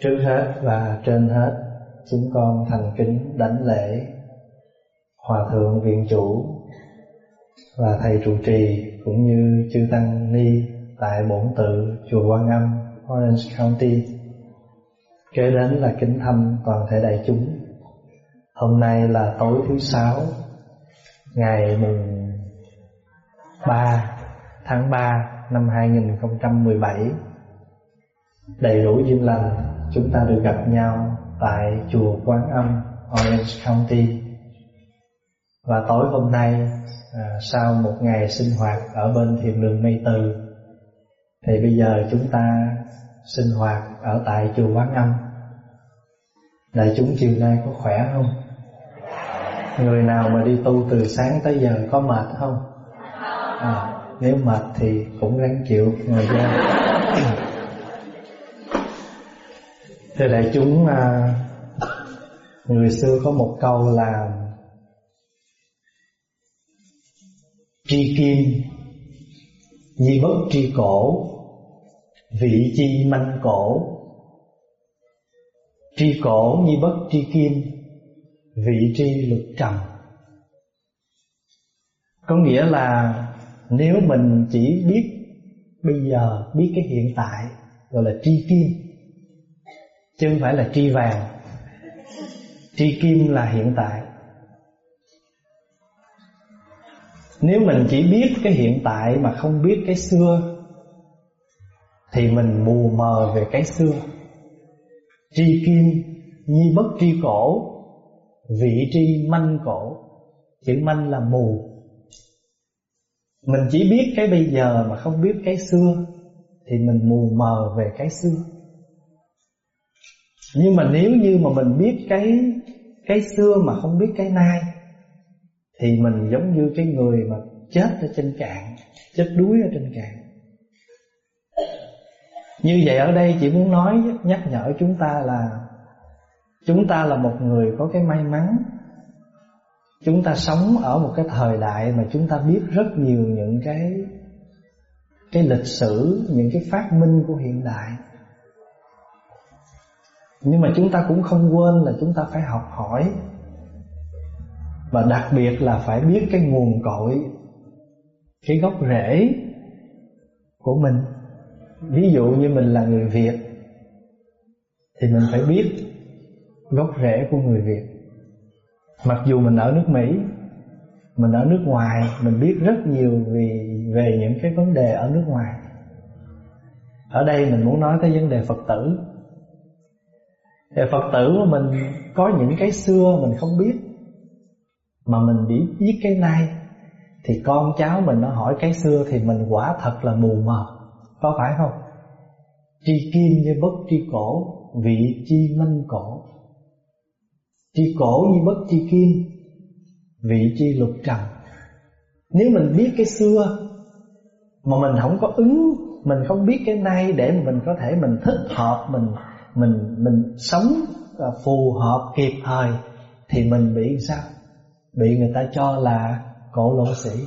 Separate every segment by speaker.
Speaker 1: Trước hết và trên hết, Chúng con thành kính đảnh lễ Hòa Thượng Viện Chủ Và Thầy trụ trì Cũng như Chư Tăng Ni Tại bổn tự Chùa Quan Âm, Orange County. Kế đến là kính thăm toàn thể đại chúng. Hôm nay là tối thứ sáu, Ngày mùng 3 tháng 3 năm 2017 Đầy đủ duyên lành. Chúng ta được gặp nhau tại chùa Quán Âm Orange County Và tối hôm nay à, sau một ngày sinh hoạt ở bên thiền đường Mây Từ Thì bây giờ chúng ta sinh hoạt ở tại chùa Quán Âm Đại chúng chiều nay có khỏe không? Người nào mà đi tu từ sáng tới giờ có mệt không? À, nếu mệt thì cũng ráng chịu ngồi ra Thưa đại chúng à, Người xưa có một câu là Tri kim Nhi bất tri cổ Vị chi manh cổ. Tri cổ nhi bất tri kim Vị tri lực trầm. Có nghĩa là Nếu mình chỉ biết Bây giờ biết cái hiện tại Gọi là tri kim Chứ không phải là tri vàng. Tri kim là hiện tại. Nếu mình chỉ biết cái hiện tại Mà không biết cái xưa, Thì mình mù mờ về cái xưa. Tri kim, nhi bất tri cổ, Vị tri manh cổ. Chữ manh là mù. Mình chỉ biết cái bây giờ mà không biết cái xưa, Thì mình mù mờ về cái xưa. Nhưng mà nếu như mà mình biết cái cái xưa mà không biết cái nay Thì mình giống như cái người mà chết ở trên cạn Chết đuối ở trên cạn. Như vậy ở đây chỉ muốn nói nhắc nhở chúng ta là Chúng ta là một người có cái may mắn. Chúng ta sống ở một cái thời đại mà chúng ta biết rất nhiều những cái Cái lịch sử, những cái phát minh của hiện đại. Nhưng mà chúng ta cũng không quên là chúng ta phải học hỏi. Và đặc biệt là phải biết cái nguồn cội Cái gốc rễ của mình. Ví dụ như mình là người Việt Thì mình phải biết gốc rễ của người Việt. Mặc dù mình ở nước Mỹ Mình ở nước ngoài Mình biết rất nhiều về, về những cái vấn đề ở nước ngoài. Ở đây mình muốn nói tới vấn đề Phật tử. Thì Phật tử của mình có những cái xưa mình không biết, Mà mình bị biết cái nay. Thì con cháu mình nó hỏi cái xưa Thì mình quả thật là mù mờ, có phải không? Tri kim như bất tri cổ, vị chi minh cổ. Tri cổ như bất tri kim, vị chi lục trần. Nếu mình biết cái xưa, mà mình không có ứng, mình không biết cái nay để mình có thể mình thích hợp, mình mình mình sống à, phù hợp kịp thời thì mình bị sao? Bị người ta cho là cổ lỗ sĩ.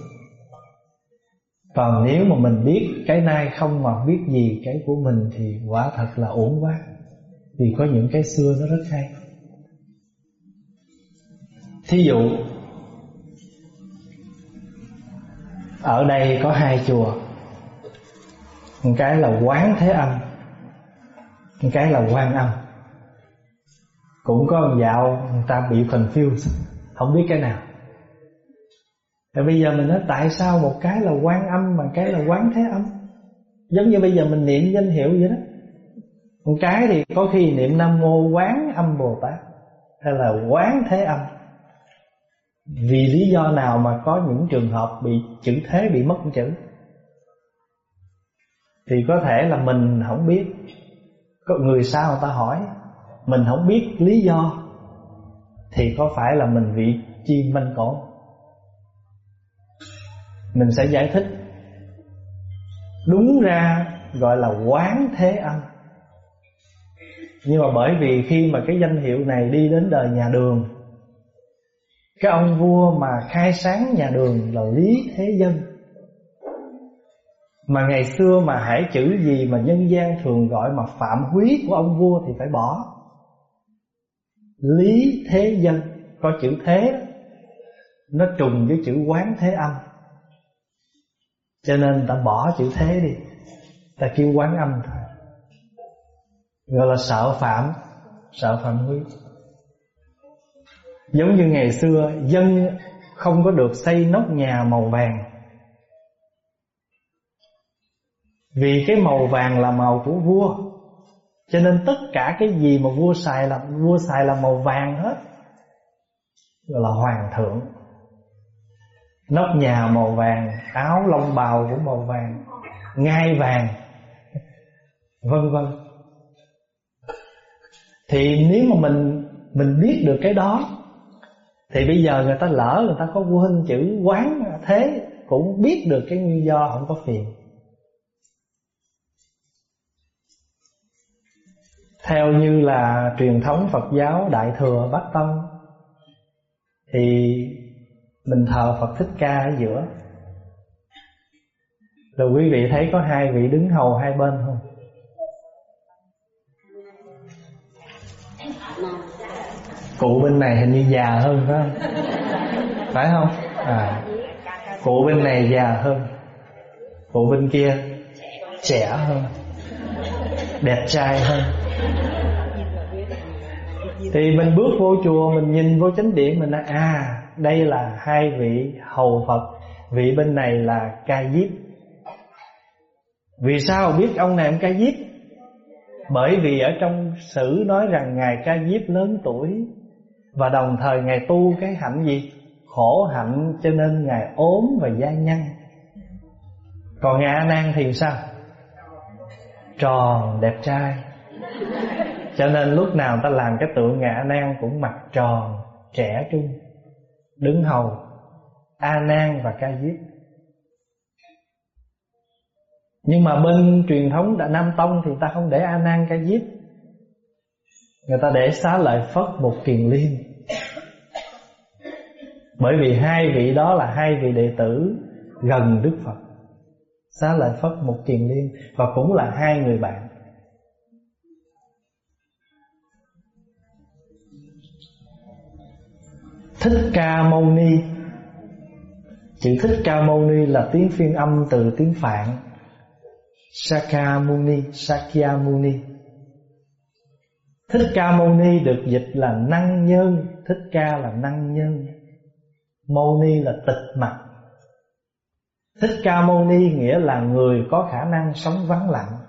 Speaker 1: Còn nếu mà mình biết cái nay không mà biết gì cái của mình Thì quả thật là ổn quá. Vì có những cái xưa nó rất hay. Thí dụ, Ở đây có hai chùa. Một cái là quán thế âm cái là quan âm. Cũng có một dạo người ta bị confused, Không biết cái nào. Thì bây giờ mình nói tại sao một cái là quan âm mà cái là quán thế âm? Giống như bây giờ mình niệm danh hiệu vậy đó. Một cái thì có khi niệm Nam Mô Quán Âm Bồ Tát Hay là quán thế âm. Vì lý do nào mà có những trường hợp bị chữ thế bị mất chữ? Thì có thể là mình không biết. Có người sao người ta hỏi, Mình không biết lý do, Thì có phải là mình bị chi manh cổ? Mình sẽ giải thích. Đúng ra gọi là quán thế âm. Nhưng mà bởi vì khi mà cái danh hiệu này đi đến đời nhà đường, cái ông vua mà khai sáng nhà đường là lý thế dân. Mà ngày xưa mà hải chữ gì mà nhân gian thường gọi mà phạm húy của ông vua thì phải bỏ. Lý thế dân, Có chữ thế đó. Nó trùng với chữ quán thế âm. Cho nên ta bỏ chữ thế đi. Ta kêu quán âm thôi. Gọi là sợ phạm Sợ phạm húy Giống như ngày xưa, Dân không có được xây nóc nhà màu vàng. Vì cái màu vàng là màu của vua. Cho nên tất cả cái gì mà vua xài là, vua xài là màu vàng hết. Gọi là hoàng thượng. Nóc nhà màu vàng, Áo lông bào cũng màu vàng, Ngai vàng, Vân vân. Thì nếu mà mình Mình biết được cái đó, Thì bây giờ người ta lỡ, Người ta có quên chữ quán thế, Cũng biết được cái nguyên do, không có phiền. Theo như là truyền thống Phật giáo Đại Thừa Bắc Tông Thì mình thờ Phật Thích Ca ở giữa Rồi quý vị thấy có hai vị đứng hầu hai bên không? Cụ bên này hình như già hơn phải không? Phải không? À, cụ bên này già hơn Cụ bên kia trẻ hơn Đẹp trai hơn thì mình bước vô chùa, Mình nhìn vô chánh điện, Mình nói à đây là hai vị hầu Phật. Vị bên này là ca diếp. Vì sao biết ông này ông ca diếp? Bởi vì ở trong sử nói rằng Ngài ca diếp lớn tuổi Và đồng thời Ngài tu cái hạnh gì? Khổ hạnh cho nên Ngài ốm và gia nhân. Còn Ngài A Nan thì sao? Tròn đẹp trai cho nên lúc nào ta làm cái tượng ngạ nan cũng mặt tròn, Trẻ trung, Đứng hầu A nan và ca diếp. Nhưng mà bên truyền thống đã Nam Tông Thì ta không để A nan ca diếp. Người ta để xá lợi Phất một kiền liên. Bởi vì hai vị đó là hai vị đệ tử Gần Đức Phật. Xá lợi Phất một kiền liên Và cũng là hai người bạn. Thích Ca Mâu Ni. Chữ Thích Ca Mâu Ni là tiếng phiên âm từ tiếng Phạn. Sakamuni, Sakyamuni Thích Ca Mâu Ni được dịch là năng nhân. Thích Ca là năng nhân. Mâu Ni là tịch mặt Thích Ca Mâu Ni nghĩa là người có khả năng sống vắng lặng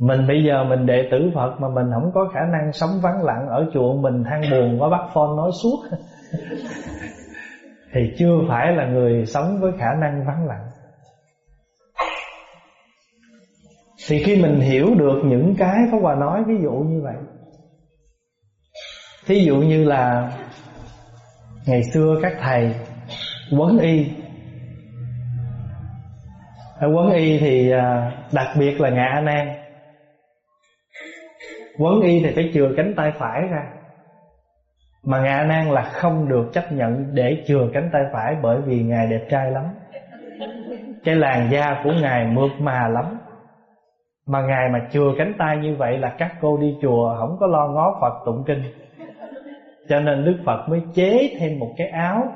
Speaker 1: mình bây giờ mình đệ tử Phật mà mình không có khả năng sống vắng lặng ở chùa mình, than buồn quá bắt phone nói suốt. Thì chưa phải là người sống với khả năng vắng lặng. Thì khi mình hiểu được những cái Pháp Hòa nói, ví dụ như vậy. Thí dụ như là Ngày xưa các thầy Quấn y. Ở quấn y thì à, đặc biệt là Ngạ Nan. Quấn y thì phải chừa cánh tay phải ra. Mà Ngạ Nan là không được chấp nhận để chừa cánh tay phải Bởi vì Ngài đẹp trai lắm. Cái làn da của Ngài mượt mà lắm. Mà Ngài mà chừa cánh tay như vậy là các cô đi chùa Không có lo ngó Phật tụng kinh. Cho nên Đức Phật mới chế thêm một cái áo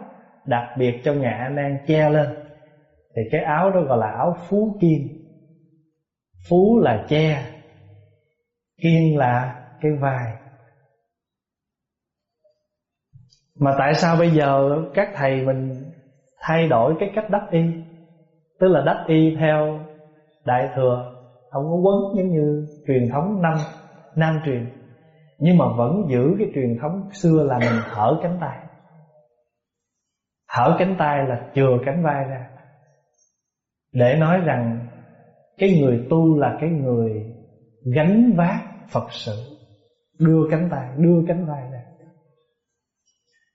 Speaker 1: Đặc biệt cho Ngạ Nan che lên. Thì cái áo đó gọi là áo phú kim. Phú là che Kiên là cái vai Mà tại sao bây giờ các thầy mình thay đổi cái cách đắp y? Tức là đắp y theo đại thừa, Không có quấn giống như truyền thống năm, Nam truyền. Nhưng mà vẫn giữ cái truyền thống xưa là mình hở cánh tay. Hở cánh tay là chừa cánh vai ra. Để nói rằng Cái người tu là cái người gánh vác Phật sự. Đưa cánh tay, đưa cánh tay ra.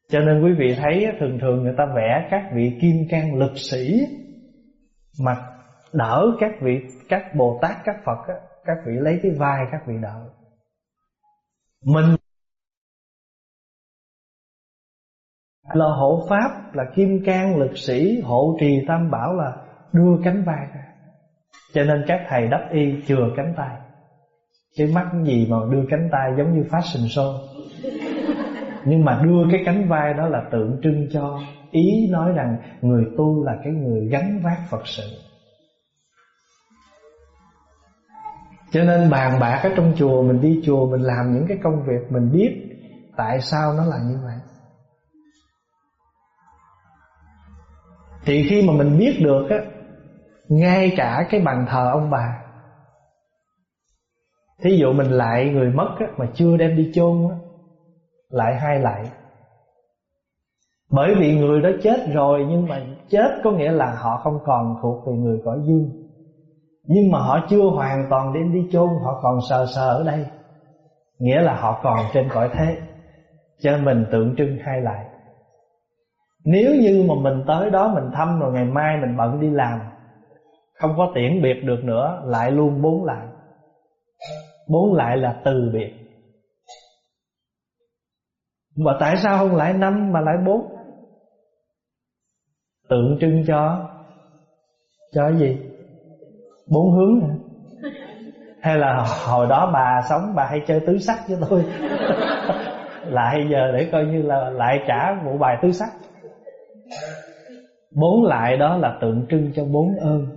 Speaker 1: Cho nên quý vị thấy Thường thường người ta vẽ các vị kim cang lực sĩ Mặt đỡ các vị Các Bồ Tát, các Phật Các vị lấy cái vai các vị đỡ. Mình là hộ pháp Là kim cang lực sĩ Hộ trì tam bảo là đưa cánh vai ra. Cho nên các thầy đắp y chừa cánh tay chứ mắc gì mà đưa cánh tay giống như fashion show? Nhưng mà đưa cái cánh vai đó là tượng trưng cho ý nói rằng người tu là cái người gánh vác phật sự. Cho nên bàn bạc ở trong chùa, mình đi chùa, mình làm những cái công việc mình biết tại sao nó là như vậy. Thì khi mà mình biết được á, ngay cả cái bàn thờ ông bà thí dụ mình lại người mất á, mà chưa đem đi chôn á lại hai lại. Bởi vì người đó chết rồi nhưng mà chết có nghĩa là họ không còn thuộc về người cõi dương. Nhưng mà họ chưa hoàn toàn đem đi chôn họ còn sờ sờ ở đây. Nghĩa là họ còn trên cõi thế cho mình tượng trưng hai lại. Nếu như mà mình tới đó mình thăm rồi ngày mai mình bận đi làm không có tiễn biệt được nữa lại luôn bốn lại bốn lại là từ biệt. Mà tại sao không lại năm mà lại bốn? Tượng trưng cho cho gì? Bốn hướng hả? Hay là hồi đó bà sống, bà hay chơi tứ sắc với tôi? Lại giờ để coi như là lại trả vụ bài tứ sắc. Bốn lại đó là tượng trưng cho bốn ơn.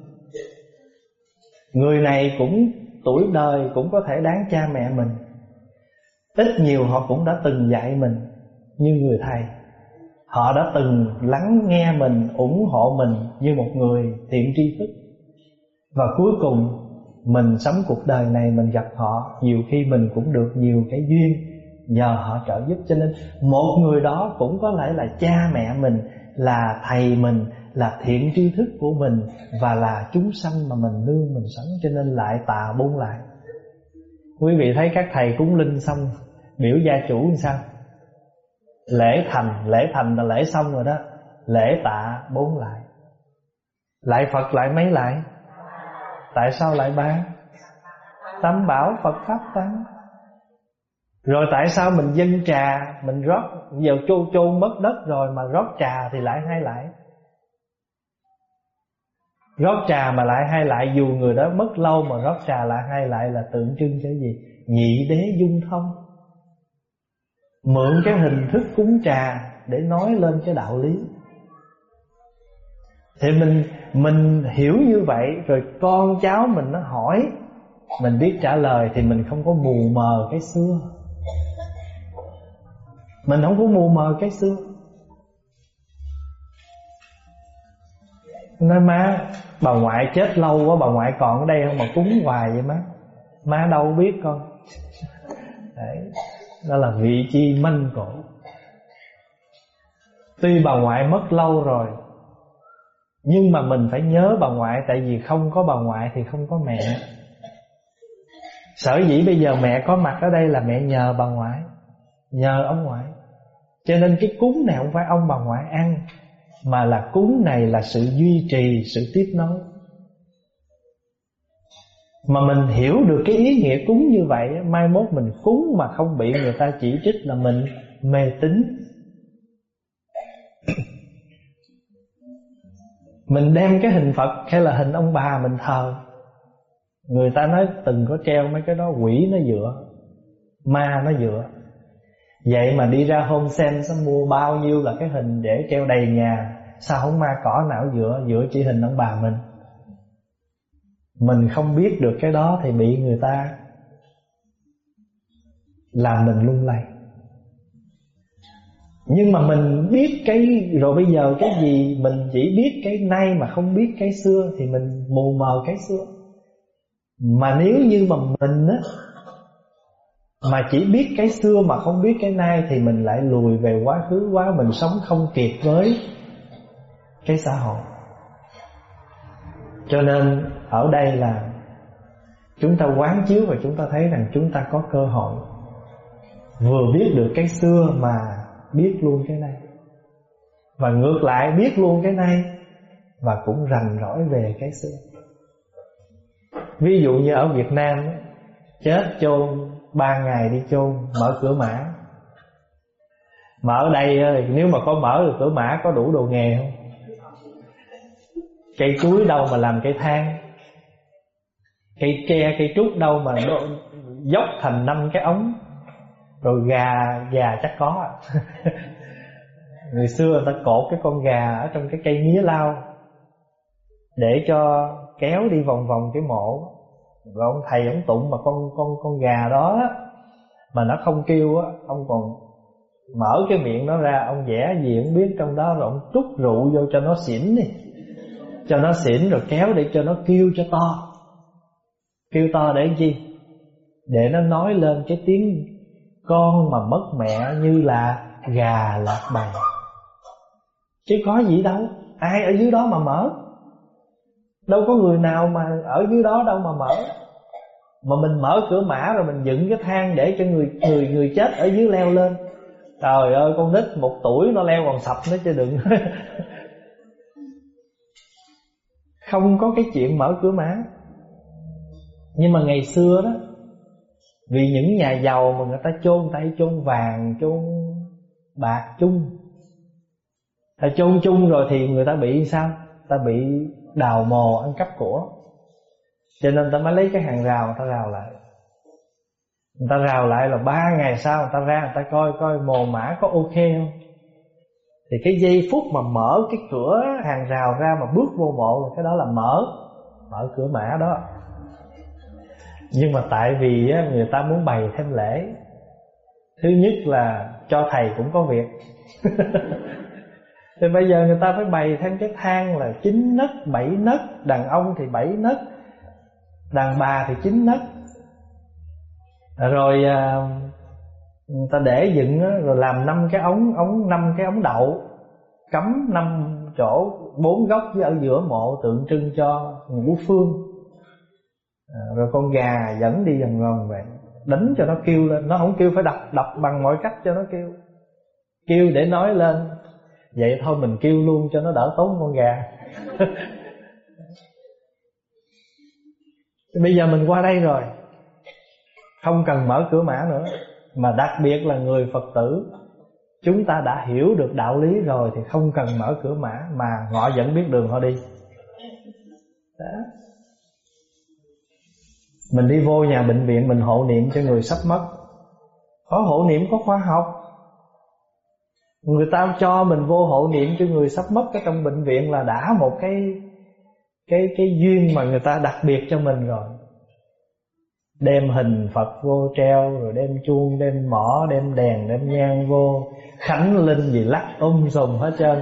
Speaker 1: Người này cũng tuổi đời cũng có thể đáng cha mẹ mình. Ít nhiều họ cũng đã từng dạy mình như người thầy. Họ đã từng lắng nghe mình, ủng hộ mình như một người thiện tri thức. Và cuối cùng, mình sống cuộc đời này, mình gặp họ, nhiều khi mình cũng được nhiều cái duyên nhờ họ trợ giúp. Cho nên, một người đó cũng có thể là cha mẹ mình, là thầy mình là thiện tri thức của mình và là chúng sanh mà mình nương mình sống cho nên lại tạ bốn lại. Quý vị thấy các thầy cúng linh xong, biểu gia chủ làm sao? Lễ thành lễ thành là lễ xong rồi đó, lễ tạ bốn lại. Lại phật lại mấy lại? Tại sao lại ba? Tam bảo phật pháp tăng. Rồi tại sao mình dân trà, Mình rót, Giờ chôn chôn mất đất rồi Mà rót trà thì lại hai lại? Rót trà mà lại hay lại, Dù người đó mất lâu mà rót trà lại hay lại Là tượng trưng cho gì? Nhị đế dung thông. Mượn cái hình thức cúng trà Để nói lên cái đạo lý. Thì mình Mình hiểu như vậy, Rồi con cháu mình nó hỏi, Mình biết trả lời Thì mình không có mù mờ cái xưa. Mình không có mù mờ cái xưa. Nói, má, Bà ngoại chết lâu quá, Bà ngoại còn ở đây không? Mà cúng hoài vậy má. Má đâu biết con. Đấy, Đó là vị chi manh cổ. Tuy bà ngoại mất lâu rồi, Nhưng mà mình phải nhớ bà ngoại, Tại vì không có bà ngoại thì không có mẹ. Sở dĩ bây giờ mẹ có mặt ở đây là mẹ nhờ bà ngoại, Nhờ ông ngoại. Cho nên cái cúng này không phải ông bà ngoại ăn. Mà là cúng này là sự duy trì, sự tiếp nối. Mà mình hiểu được cái ý nghĩa cúng như vậy Mai mốt mình cúng mà không bị người ta chỉ trích là mình mê tín. Mình đem cái hình Phật hay là hình ông bà mình thờ. Người ta nói từng có treo mấy cái đó quỷ nó dựa Ma nó dựa. Vậy mà đi ra home sen Sao mua bao nhiêu là cái hình để treo đầy nhà. Sao không ma cỏ não giữa giữa chỉ hình ông bà mình? Mình không biết được cái đó Thì bị người ta Làm mình lung lay. Nhưng mà mình biết cái, Rồi bây giờ cái gì Mình chỉ biết cái nay mà không biết cái xưa Thì mình mù mờ cái xưa. Mà nếu như mà mình á mà chỉ biết cái xưa mà không biết cái nay Thì mình lại lùi về quá khứ, quá Mình sống không kịp với cái xã hội. Cho nên ở đây là Chúng ta quán chiếu và chúng ta thấy rằng chúng ta có cơ hội Vừa biết được cái xưa mà biết luôn cái nay. Và ngược lại biết luôn cái nay Và cũng rành rõi về cái xưa. Ví dụ như ở Việt Nam, Chết chôn ba ngày đi chôn mở cửa mã. Mở đây ơi nếu mà có mở được cửa mã có đủ đồ nghề không? Cây chuối đâu mà làm cây thang? Cây tre, cây trúc đâu mà đổ, dốc thành năm cái ống? Rồi gà, gà chắc có. Người xưa người ta cột cái con gà ở trong cái cây mía lao Để cho kéo đi vòng vòng cái mộ rồi ông thầy ông tụng mà con con con gà đó Mà nó không kêu á, Ông còn mở cái miệng nó ra, Ông vẽ gì không biết trong đó, Rồi ông trút rượu vô cho nó xỉn đi. Cho nó xỉn rồi kéo để cho nó kêu cho to. Kêu to để chi? Để nó nói lên cái tiếng Con mà mất mẹ như là gà lạc bầy Chứ có gì đâu. Ai ở dưới đó mà mở? Đâu có người nào mà ở dưới đó đâu mà mở. Mà mình mở cửa mã rồi mình dựng cái thang Để cho người người người chết ở dưới leo lên. Trời ơi, con nít một tuổi nó leo còn sập nó chứ đừng. Không có cái chuyện mở cửa mã. Nhưng mà ngày xưa đó, Vì những nhà giàu mà người ta chôn tay chôn vàng, chôn bạc chung. Ta chôn chung rồi thì người ta bị sao? Ta bị đào mồ, ăn cắp của. Cho nên ta mới lấy cái hàng rào người ta rào lại. Người ta rào lại là ba ngày sau người ta ra, người ta coi coi mồ mã có ok không? Thì cái giây phút mà mở cái cửa hàng rào ra mà bước vô mộ, Cái đó là mở Mở cửa mã đó. Nhưng mà tại vì người ta muốn bày thêm lễ. Thứ nhất là cho thầy cũng có việc. Thì bây giờ người ta phải bày thêm cái thang là chín nấc, bảy nấc Đàn ông thì bảy nấc Đàn bà thì chín nấc. Rồi à, người ta để dựng rồi làm năm cái ống ống năm cái ống đậu Cắm năm chỗ bốn góc với ở giữa mộ tượng trưng cho người phương. À, Rồi con gà dẫn đi vòng vòng vậy. Đánh cho nó kêu lên Nó không kêu phải đập đập bằng mọi cách cho nó kêu. Kêu để nói lên. Vậy thôi mình kêu luôn cho nó đỡ tốn con gà. Bây giờ mình qua đây rồi. Không cần mở cửa mã nữa. Mà đặc biệt là người Phật tử, Chúng ta đã hiểu được đạo lý rồi Thì không cần mở cửa mã Mà họ vẫn biết đường họ đi. Đó. Mình đi vô nhà bệnh viện Mình hộ niệm cho người sắp mất. Có hộ niệm, có khoa học. Người ta cho mình vô hộ niệm cho người sắp mất ở trong bệnh viện là đã một cái cái cái duyên mà người ta đặc biệt cho mình rồi. Đem hình Phật vô treo rồi đem chuông, đem mỏ, đem đèn, đem nhang vô, khánh linh gì lắc um sùm hết trơn.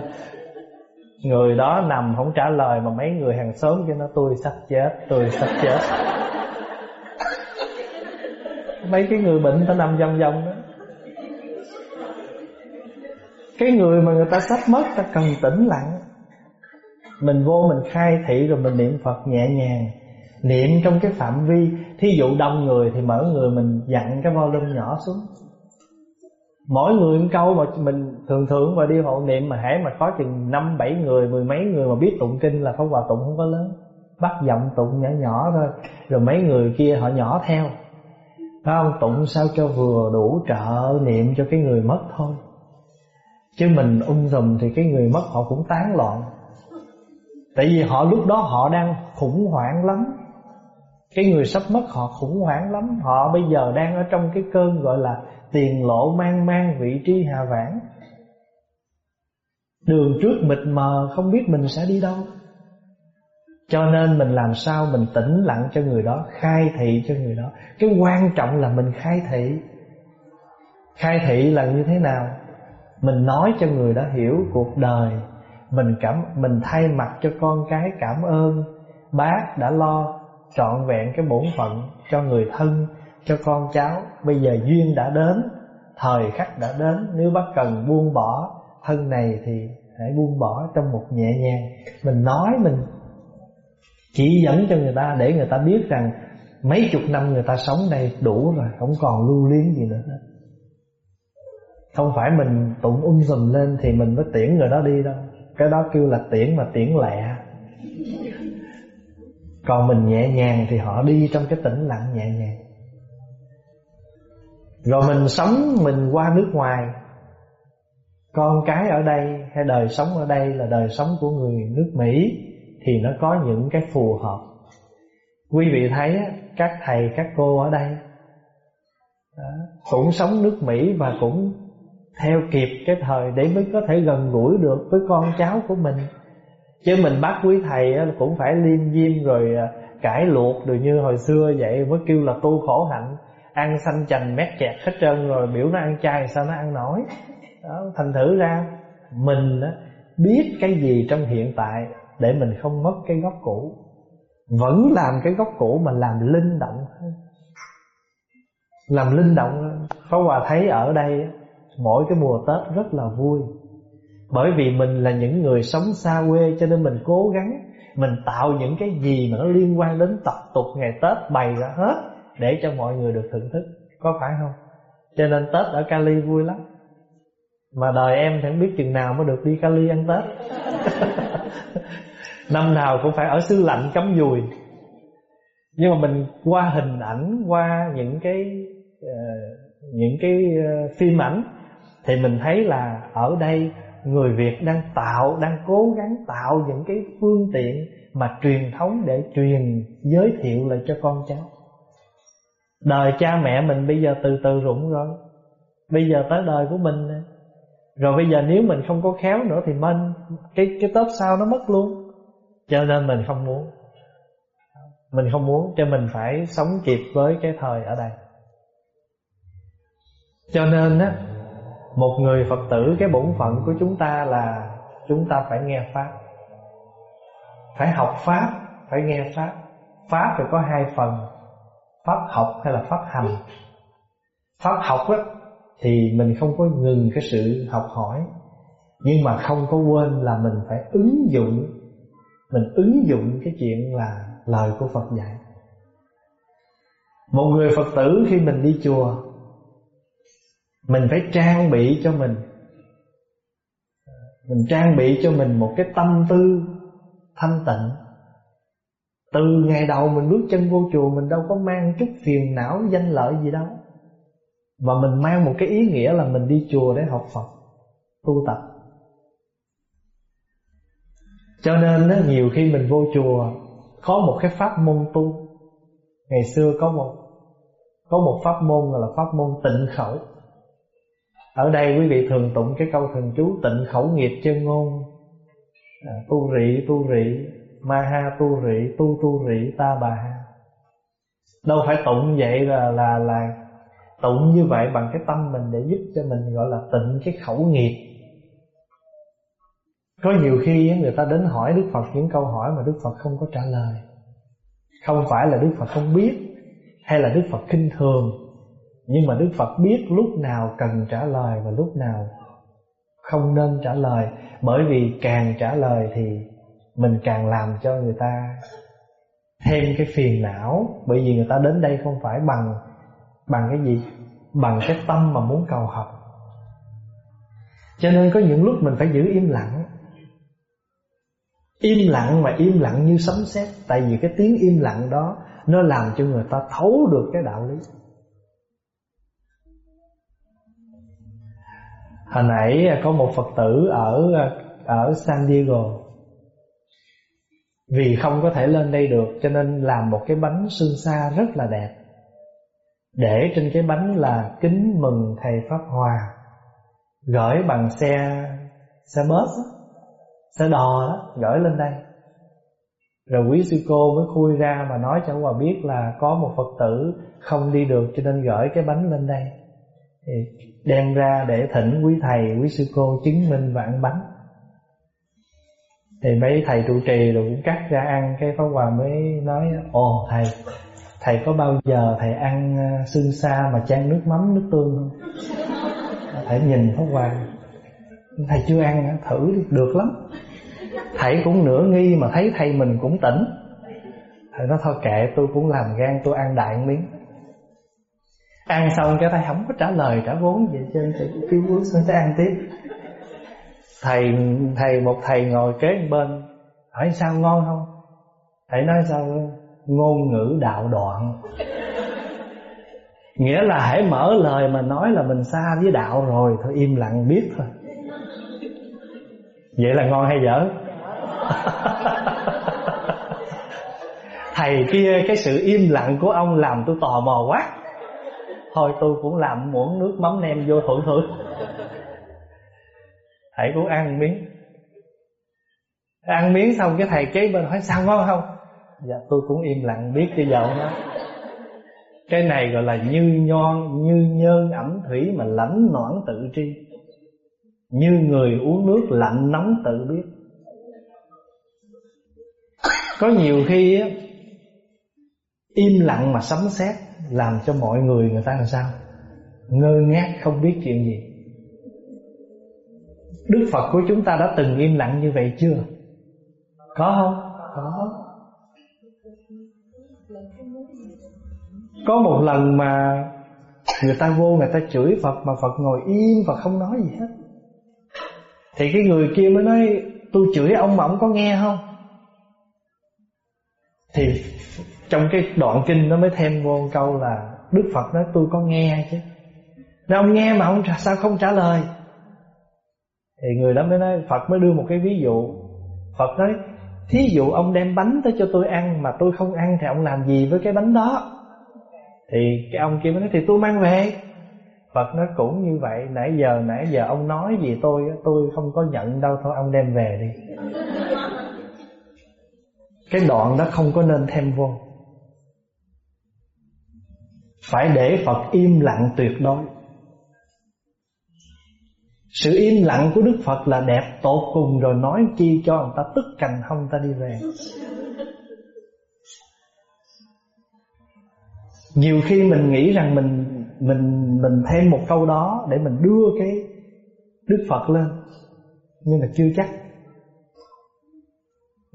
Speaker 1: Người đó nằm không trả lời mà mấy người hàng xóm cho nó tôi sắp chết, tôi sắp chết. Mấy cái người bệnh ta nằm vòng vòng đó cái người mà người ta sắp mất ta cần tĩnh lặng. Mình vô mình khai thị rồi mình niệm Phật nhẹ nhàng Niệm trong cái phạm vi. Thí dụ đông người thì mở người mình dặn cái volume nhỏ xuống. Mỗi người một câu mà mình thường thường mà đi hộ niệm mà hãy mà có chừng năm bảy người, mười mấy người mà biết tụng kinh là không hòa tụng không có lớn. Bắt giọng tụng nhỏ nhỏ thôi Rồi mấy người kia họ nhỏ theo. Phải không? Tụng sao cho vừa đủ trợ niệm cho cái người mất thôi. Chứ mình ung rùm thì cái người mất họ cũng tán loạn. Tại vì họ lúc đó họ đang khủng hoảng lắm. Cái người sắp mất họ khủng hoảng lắm. Họ bây giờ đang ở trong cái cơn gọi là Tiền lộ mang mang vị tri hà vãng, Đường trước mịt mờ không biết mình sẽ đi đâu. Cho nên mình làm sao mình tĩnh lặng cho người đó Khai thị cho người đó. Cái quan trọng là mình khai thị. Khai thị là như thế nào? Mình nói cho người đó hiểu cuộc đời. Mình cảm, mình thay mặt cho con cái cảm ơn. Bác đã lo trọn vẹn cái bổn phận cho người thân, cho con cháu. Bây giờ duyên đã đến, thời khắc đã đến. Nếu bác cần buông bỏ thân này thì hãy buông bỏ trong một nhẹ nhàng. Mình nói mình chỉ dẫn cho người ta để người ta biết rằng mấy chục năm người ta sống đây đủ rồi, không còn lưu luyến gì nữa không phải mình tụng um sùm lên Thì mình mới tiễn người đó đi đâu. Cái đó kêu là tiễn mà tiễn lẹ. Còn mình nhẹ nhàng Thì họ đi trong cái tĩnh lặng nhẹ nhàng. Rồi mình sống Mình qua nước ngoài. Con cái ở đây Hay đời sống ở đây Là đời sống của người nước Mỹ thì nó có những cái phù hợp. Quý vị thấy các thầy các cô ở đây đó, cũng sống nước Mỹ và cũng theo kịp cái thời để mới có thể gần gũi được với con cháu của mình. Chứ mình bắt quý thầy cũng phải liêm diêm rồi à, cải luộc rồi như hồi xưa vậy mới kêu là tu khổ hạnh. Ăn xanh chành mét chẹt hết trơn rồi biểu nó ăn chay sao nó ăn nổi. Đó, thành thử ra mình biết cái gì trong hiện tại để mình không mất cái gốc cũ. Vẫn làm cái gốc cũ mà làm linh động hơn. Làm linh động Pháp Hòa thấy ở đây Mỗi cái mùa Tết rất là vui. Bởi vì mình là những người sống xa quê Cho nên mình cố gắng Mình tạo những cái gì mà nó liên quan đến tập tục ngày Tết Bày ra hết Để cho mọi người được thưởng thức. Có phải không? Cho nên Tết ở Cali vui lắm. Mà đời em chẳng biết chừng nào mới được đi Cali ăn Tết. Năm nào cũng phải ở xứ lạnh cắm dùi. Nhưng mà mình qua hình ảnh Qua những cái uh, những cái uh, phim ảnh thì mình thấy là ở đây người Việt đang tạo, đang cố gắng tạo những cái phương tiện mà truyền thống để truyền, giới thiệu lại cho con cháu. Đời cha mẹ mình bây giờ từ từ rụng rồi. Bây giờ tới đời của mình nè. Rồi bây giờ nếu mình không có khéo nữa thì mình, cái cái tớp sau nó mất luôn. Cho nên mình không muốn. Mình không muốn cho mình phải sống kịp với cái thời ở đây. Cho nên á một người Phật tử cái bổn phận của chúng ta là chúng ta phải nghe pháp. Phải học pháp, phải nghe pháp. Pháp thì có hai phần, pháp học hay là pháp hành. Pháp học á thì mình không có ngừng cái sự học hỏi, nhưng mà không có quên là mình phải ứng dụng mình ứng dụng cái chuyện là lời của Phật dạy. Một người Phật tử khi mình đi chùa mình phải trang bị cho mình. Mình trang bị cho mình một cái tâm tư thanh tịnh. Từ ngày đầu mình bước chân vô chùa mình đâu có mang chút phiền não danh lợi gì đâu. Mà mình mang một cái ý nghĩa là mình đi chùa để học Phật tu tập. Cho nên đó, nhiều khi mình vô chùa có một cái pháp môn tu. Ngày xưa có một có một pháp môn gọi là pháp môn tịnh khẩu ở đây quý vị thường tụng cái câu thần chú tịnh khẩu nghiệp chân ngôn. À, tu rị tu rị ma ha tu rị tu tu rị ta bà ha. Đâu phải tụng vậy là là là tụng như vậy bằng cái tâm mình để giúp cho mình gọi là tịnh cái khẩu nghiệp. Có nhiều khi người ta đến hỏi Đức Phật những câu hỏi mà Đức Phật không có trả lời. Không phải là Đức Phật không biết Hay là Đức Phật kinh thường nhưng mà Đức Phật biết lúc nào cần trả lời và lúc nào không nên trả lời. Bởi vì càng trả lời thì mình càng làm cho người ta thêm cái phiền não. Bởi vì người ta đến đây không phải bằng bằng cái gì? Bằng cái tâm mà muốn cầu học. Cho nên có những lúc mình phải giữ im lặng. Im lặng mà im lặng như sấm sét. Tại vì cái tiếng im lặng đó, nó làm cho người ta thấu được cái đạo lý. Hồi nãy có một phật tử ở ở San Diego. Vì không có thể lên đây được, cho nên làm một cái bánh sương sa rất là đẹp. Để trên cái bánh là kính mừng thầy pháp hòa, gửi bằng xe xe bus xe đò đó, gửi lên đây. Rồi quý sư cô mới khui ra mà nói cho hòa biết là có một phật tử không đi được, cho nên gửi cái bánh lên đây đem ra để thỉnh quý thầy, quý sư cô chứng minh và ăn bánh. Thì mấy thầy trụ trì rồi cũng cắt ra ăn, cái pháp hòa mới nói, ồ, thầy thầy có bao giờ thầy ăn ờ, xương xa mà chan nước mắm, nước tương không? Thầy nhìn pháp hòa, thầy chưa ăn thử được lắm. Thầy cũng nửa nghi mà thấy thầy mình cũng tỉnh. Thầy nói, thôi kệ, tôi cũng làm gan, tôi ăn đại miếng ăn xong cái thầy không có trả lời, trả vốn gì cho thầy kêu bước xuống sẽ ăn tiếp. Thầy thầy, một thầy ngồi kế bên. Hỏi sao ngon không? Thầy nói sao ngôn ngữ đạo đoạn. Nghĩa là hãy mở lời mà nói là mình xa với đạo rồi, thôi im lặng biết thôi. Vậy là ngon hay dở? Thầy kia, cái sự im lặng của ông làm tôi tò mò quá thôi tôi cũng làm muỗng nước mắm nem vô thử thử. Thầy cũng ăn miếng. Ăn miếng xong cái thầy kế bên hỏi, sao ngon không? Dạ tôi cũng im lặng biết cho giờ ông nói cái này gọi là như nhon như nhơn ẩm thủy mà lãnh noãn tự tri. Như người uống nước lạnh nóng tự biết. Có nhiều khi á, im lặng mà sấm sét làm cho mọi người người ta làm sao? Ngơ ngác, không biết chuyện gì. Đức Phật của chúng ta đã từng im lặng như vậy chưa? Có không? Có. Có một lần mà Người ta vô, người ta chửi Phật, Mà Phật ngồi im và không nói gì hết. Thì cái người kia mới nói, Tôi chửi ông mà ông có nghe không? Thì trong cái đoạn kinh nó mới thêm vô câu là, Đức Phật nói, tôi có nghe chứ. Nếu ông nghe mà ông sao không trả lời? Thì người đó mới nói, Phật mới đưa một cái ví dụ. Phật nói, Thí dụ ông đem bánh tới cho tôi ăn Mà tôi không ăn thì ông làm gì với cái bánh đó? Thì cái ông kia mới nói, Thì tôi mang về. Phật nói, cũng như vậy, Nãy giờ nãy giờ ông nói gì tôi Tôi không có nhận đâu, Thôi ông đem về đi. Cái đoạn đó không có nên thêm vô. Phải để Phật im lặng tuyệt đối. Sự im lặng của Đức Phật là đẹp tột cùng Rồi nói chi cho người ta tức cành hông ta đi về. Nhiều khi mình nghĩ rằng mình mình mình thêm một câu đó để mình đưa cái Đức Phật lên, nhưng mà chưa chắc.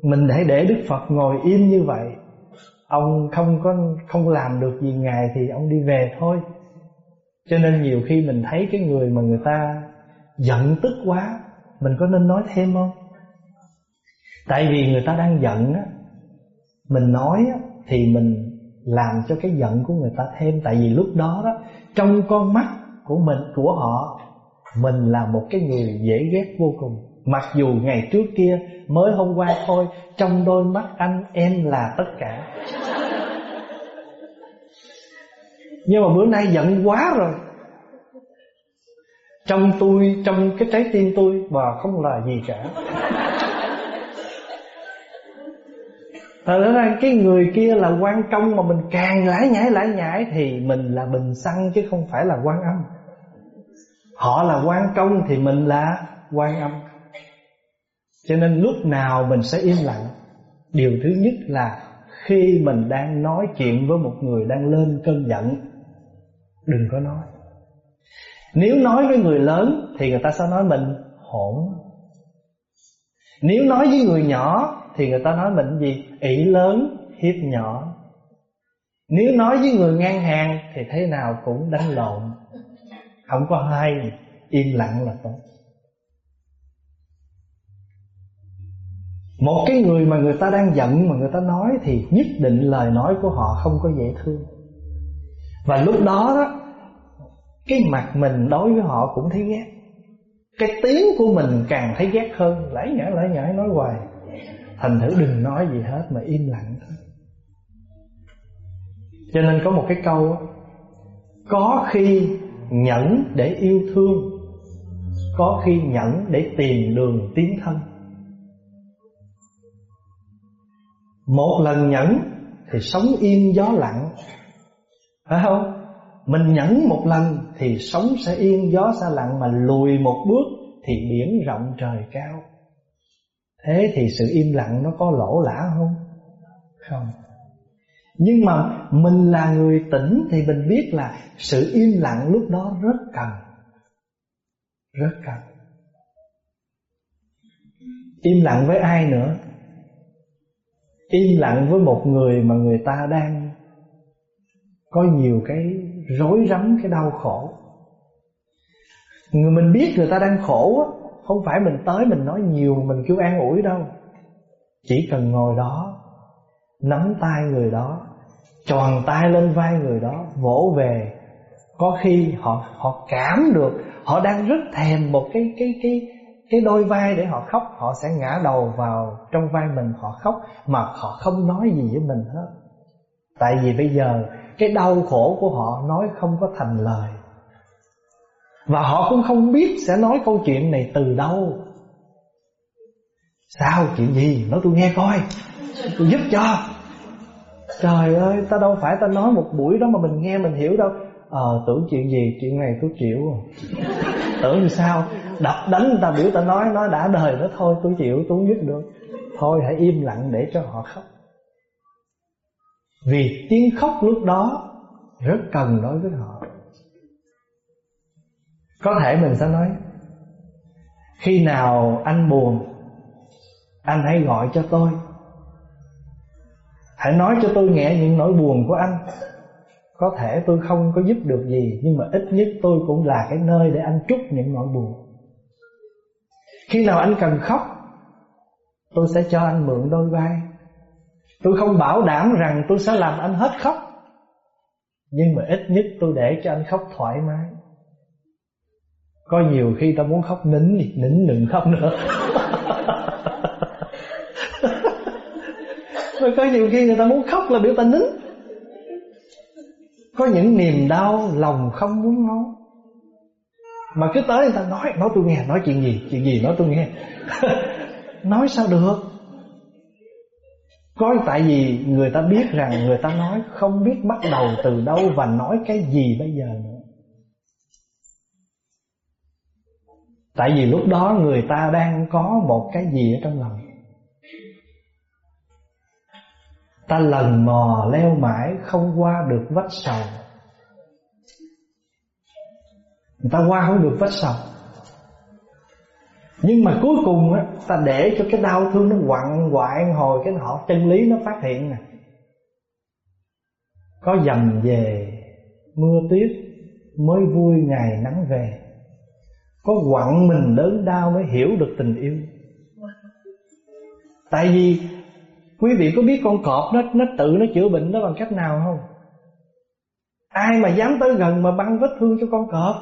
Speaker 1: Mình hãy để Đức Phật ngồi im như vậy ông không có không làm được gì ngài thì ông đi về thôi. Cho nên nhiều khi mình thấy cái người mà người ta giận tức quá mình có nên nói thêm không? Tại vì người ta đang giận á mình nói á, thì mình làm cho cái giận của người ta thêm. Tại vì lúc đó đó trong con mắt của mình của họ mình là một cái người dễ ghét vô cùng. Mặc dù ngày trước kia mới hôm qua thôi trong đôi mắt anh em là tất cả nhưng mà bữa nay giận quá rồi. Trong tôi, trong cái trái tim tôi, bà không là gì cả. Thật ra cái người kia là quan công mà mình càng lãi nhãi lãi nhãi Thì mình là bình xăng chứ không phải là quan âm. Họ là quan công thì mình là quan âm. Cho nên lúc nào mình sẽ im lặng? Điều thứ nhất là khi mình đang nói chuyện với một người đang lên cơn giận Đừng có nói. Nếu nói với người lớn thì người ta sẽ nói mình hỗn. Nếu nói với người nhỏ thì người ta nói mình gì? Ỷ lớn, hiếp nhỏ. Nếu nói với người ngang hàng thì thế nào cũng đánh lộn. Không có hai im lặng là tốt. Một cái người mà người ta đang giận mà người ta nói thì nhất định lời nói của họ không có dễ thương và lúc đó đó, cái mặt mình đối với họ cũng thấy ghét. Cái tiếng của mình càng thấy ghét hơn. Lãi nhãi lãi nhãi, nói hoài. Thành thử đừng nói gì hết mà im lặng thôi. Cho nên có một cái câu Có khi nhẫn để yêu thương, Có khi nhẫn để tìm đường tiến thân. Một lần nhẫn thì sống im gió lặng phải không? Mình nhẫn một lần thì sống sẽ yên, gió xa lặng, Mà lùi một bước thì biển rộng trời cao. Thế thì sự im lặng nó có lỗ lã không? Không. Nhưng mà mình là người tỉnh Thì mình biết là sự im lặng lúc đó rất cần. Rất cần. Im lặng với ai nữa? Im lặng với một người mà người ta đang có nhiều cái rối rắm, cái đau khổ. Người mình biết người ta đang khổ á không phải mình tới mình nói nhiều Mình kêu an ủi đâu. Chỉ cần ngồi đó Nắm tay người đó Tròn tay lên vai người đó Vỗ về. Có khi họ họ cảm được Họ đang rất thèm một cái cái cái cái đôi vai để họ khóc. Họ sẽ ngã đầu vào trong vai mình họ khóc Mà họ không nói gì với mình hết. Tại vì bây giờ cái đau khổ của họ nói không có thành lời. Và họ cũng không biết sẽ nói câu chuyện này từ đâu. Sao? Chuyện gì? Nói tôi nghe coi. Tôi giúp cho. Trời ơi, ta đâu phải ta nói một buổi đó mà mình nghe, mình hiểu đâu. Ờ tưởng chuyện gì? Chuyện này tôi chịu. Tưởng sao? Đập đánh người ta biểu ta nói Nói đã đời đó thôi, tôi chịu, tôi không giúp được. Thôi hãy im lặng để cho họ khóc. Vì tiếng khóc lúc đó Rất cần đối với họ. Có thể mình sẽ nói, Khi nào anh buồn, Anh hãy gọi cho tôi. Hãy nói cho tôi nghe những nỗi buồn của anh. Có thể tôi không có giúp được gì, Nhưng mà ít nhất tôi cũng là cái nơi để anh trút những nỗi buồn. Khi nào anh cần khóc, Tôi sẽ cho anh mượn đôi vai. Tôi không bảo đảm rằng tôi sẽ làm anh hết khóc. Nhưng mà ít nhất tôi để cho anh khóc thoải mái. Có nhiều khi ta muốn khóc nín thì nín đừng khóc nữa. Rồi có nhiều khi người ta muốn khóc là biểu ta nín. Có những niềm đau lòng không muốn nói. Mà cứ tới người ta nói Nói tôi nghe, nói chuyện gì, chuyện gì nói tôi nghe. Nói sao được? Có tại vì người ta biết rằng Người ta nói không biết bắt đầu từ đâu Và nói cái gì bây giờ nữa. Tại vì lúc đó người ta đang có một cái gì ở trong lòng. Ta lần mò leo mãi không qua được vách sầu. Người ta qua không được vách sầu. Nhưng mà cuối cùng á, Ta để cho cái đau thương nó quặn quại hồi Cái họ chân lý nó phát hiện nè. Có dầm về, mưa tuyết Mới vui ngày nắng về. Có quặn mình đớn đau mới hiểu được tình yêu. Tại vì Quý vị có biết con cọp nó nó tự nó chữa bệnh nó bằng cách nào không? Ai mà dám tới gần mà băng vết thương cho con cọp?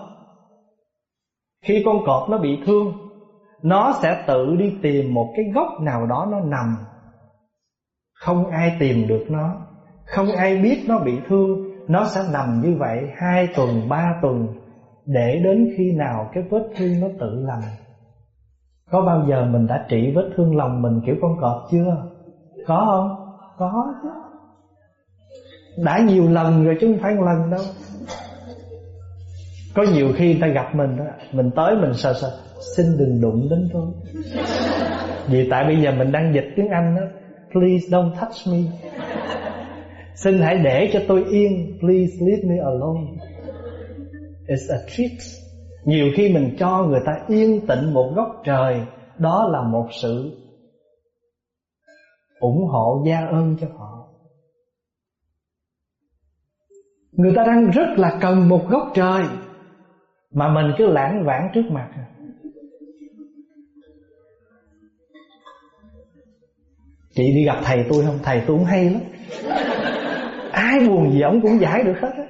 Speaker 1: Khi con cọp nó bị thương nó sẽ tự đi tìm một cái góc nào đó nó nằm. Không ai tìm được nó. Không ai biết nó bị thương. Nó sẽ nằm như vậy hai tuần, ba tuần Để đến khi nào cái vết thương nó tự lành. Có bao giờ mình đã trị vết thương lòng mình kiểu con cọp chưa? Có không? Có chứ. Đã nhiều lần rồi chứ không phải một lần đâu. Có nhiều khi người ta gặp mình đó Mình tới mình sợ sợ Xin đừng đụng đến tôi. Vì tại bây giờ mình đang dịch tiếng Anh đó Please don't touch me. Xin hãy để cho tôi yên, Please leave me alone. It's a treat. Nhiều khi mình cho người ta yên tĩnh một góc trời, Đó là một sự ủng hộ gia ơn cho họ. Người ta đang rất là cần một góc trời mà mình cứ lãng vãng trước mặt. Chị đi gặp thầy tôi không? Thầy tôi cũng hay lắm. Ai buồn gì ông cũng giải được hết á.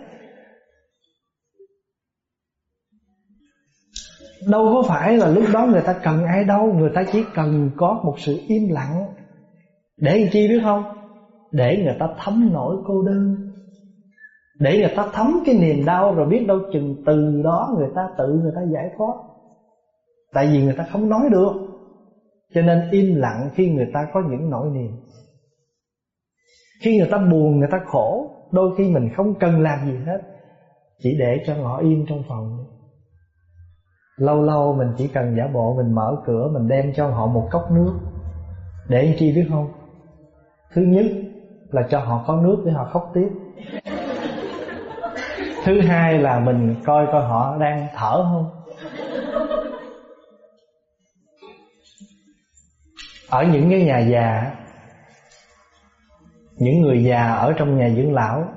Speaker 1: Đâu có phải là lúc đó người ta cần ai đâu. Người ta chỉ cần có một sự im lặng. Để chi biết không? Để người ta thấm nổi cô đơn. Để người ta thấm cái niềm đau Rồi biết đâu chừng từ đó Người ta tự người ta giải thoát. Tại vì người ta không nói được. Cho nên im lặng khi người ta có những nỗi niềm. Khi người ta buồn, người ta khổ, Đôi khi mình không cần làm gì hết. Chỉ để cho họ im trong phòng. Lâu lâu mình chỉ cần giả bộ, Mình mở cửa, mình đem cho họ một cốc nước. Để chi biết không? Thứ nhất là cho họ có nước để họ khóc tiếp. Thứ hai là mình coi coi họ đang thở không? Ở những cái nhà già, Những người già ở trong nhà dưỡng lão,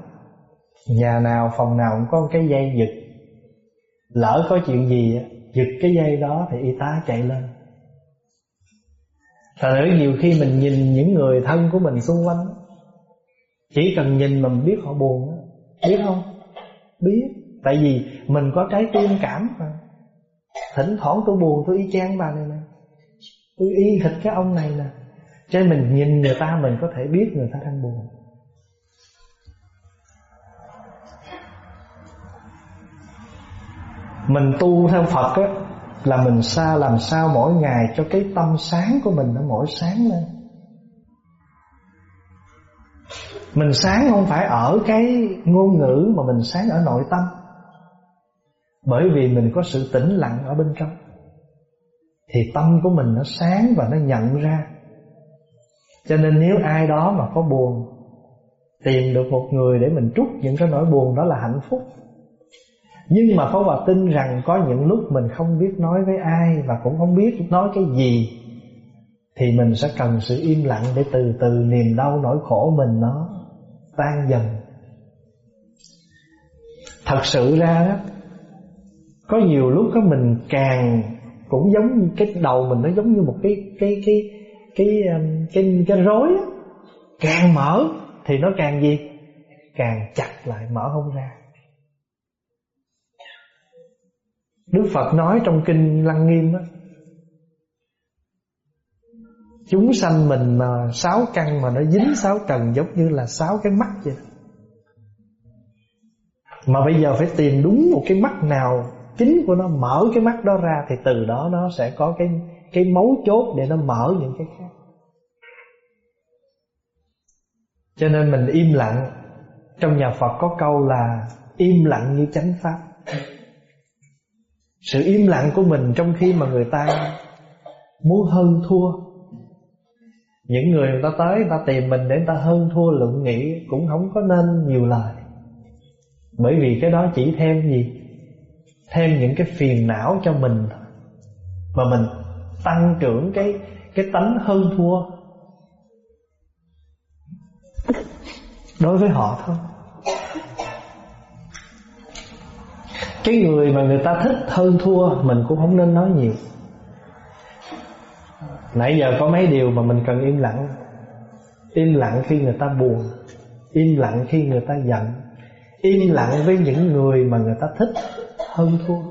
Speaker 1: Nhà nào, phòng nào cũng có cái dây giật. Lỡ có chuyện gì, Giật cái dây đó thì y tá chạy lên. Thật ra nhiều khi mình nhìn những người thân của mình xung quanh, Chỉ cần nhìn mà mình biết họ buồn Biết không? Biết. Tại vì mình có trái tim cảm mà. Thỉnh thoảng tôi buồn, tôi y chang bà này nè. Tôi y thịt cái ông này nè. Cho nên mình nhìn người ta, mình có thể biết người ta đang buồn. Mình tu theo Phật á, Là mình xa làm sao mỗi ngày cho cái tâm sáng của mình nó mỗi sáng lên. Mình sáng không phải ở cái ngôn ngữ Mà mình sáng ở nội tâm. Bởi vì mình có sự tĩnh lặng ở bên trong. Thì tâm của mình nó sáng và nó nhận ra. Cho nên nếu ai đó mà có buồn, Tìm được một người để mình trút những cái nỗi buồn đó là hạnh phúc. Nhưng mà Pháp Hòa tin rằng có những lúc mình không biết nói với ai Và cũng không biết nói cái gì. Thì mình sẽ cần sự im lặng để từ từ niềm đau nỗi khổ mình nó tan dần. Thật sự ra đó Có nhiều lúc đó mình càng Cũng giống như cái đầu mình nó giống như một cái Cái cái cái cái cái, cái rối đó. Càng mở thì nó càng gì? Càng chặt lại mở không ra. Đức Phật nói trong kinh Lăng Nghiêm đó Chúng sanh mình mà sáu căn mà nó dính sáu trần giống như là sáu cái mắt vậy. Mà bây giờ phải tìm đúng một cái mắt nào Chính của nó, mở cái mắt đó ra, Thì từ đó nó sẽ có cái cái mấu chốt để nó mở những cái khác. Cho nên mình im lặng. Trong nhà Phật có câu là Im lặng như chánh pháp. Sự im lặng của mình trong khi mà người ta Muốn hơn thua những người người ta tới, người ta tìm mình để người ta hơn thua, luận nghị cũng không có nên nhiều lời. Bởi vì cái đó chỉ thêm gì? Thêm những cái phiền não cho mình mà mình tăng trưởng cái cái tánh hơn thua. Đối với họ thôi. Cái người mà người ta thích hơn thua, mình cũng không nên nói nhiều. Nãy giờ có mấy điều mà mình cần im lặng. Im lặng khi người ta buồn. Im lặng khi người ta giận. Im lặng với những người mà người ta thích, hơn thua,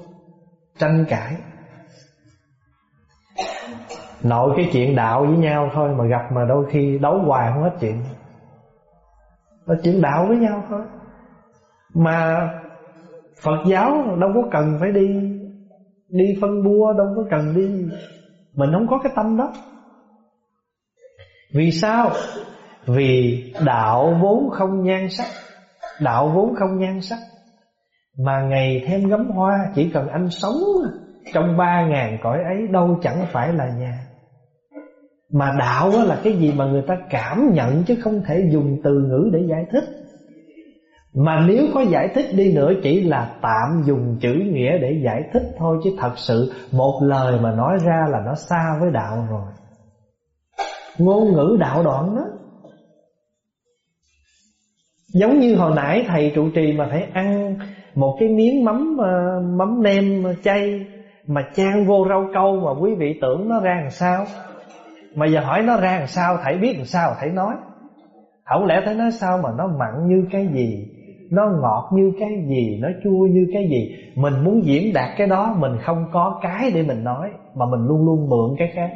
Speaker 1: Tranh cãi. Nội cái chuyện đạo với nhau thôi Mà gặp mà đôi khi đấu hoài không hết chuyện. Nó chuyện đạo với nhau thôi. Mà Phật giáo đâu có cần phải đi. Đi phân bua Đâu có cần đi mình không có cái tâm đó. Vì sao? Vì đạo vốn không nhan sắc. Đạo vốn không nhan sắc. Mà ngày thêm gấm hoa, Chỉ cần anh sống Trong ba ngàn cõi ấy, Đâu chẳng phải là nhà. Mà đạo là cái gì mà người ta cảm nhận Chứ không thể dùng từ ngữ để giải thích mà nếu có giải thích đi nữa chỉ là tạm dùng chữ nghĩa để giải thích thôi, Chứ thật sự một lời mà nói ra là nó xa với đạo rồi. Ngôn ngữ đạo đoạn đó, Giống như hồi nãy thầy trụ trì mà phải ăn một cái miếng mắm ờ, mắm nêm chay Mà chan vô rau câu mà quý vị tưởng nó ra làm sao. Mà giờ hỏi nó ra làm sao, thầy biết làm sao, thầy nói. Không lẽ thấy nó sao mà nó mặn như cái gì? Nó ngọt như cái gì, nó chua như cái gì. Mình muốn diễn đạt cái đó, mình không có cái để mình nói, mà mình luôn luôn mượn cái khác.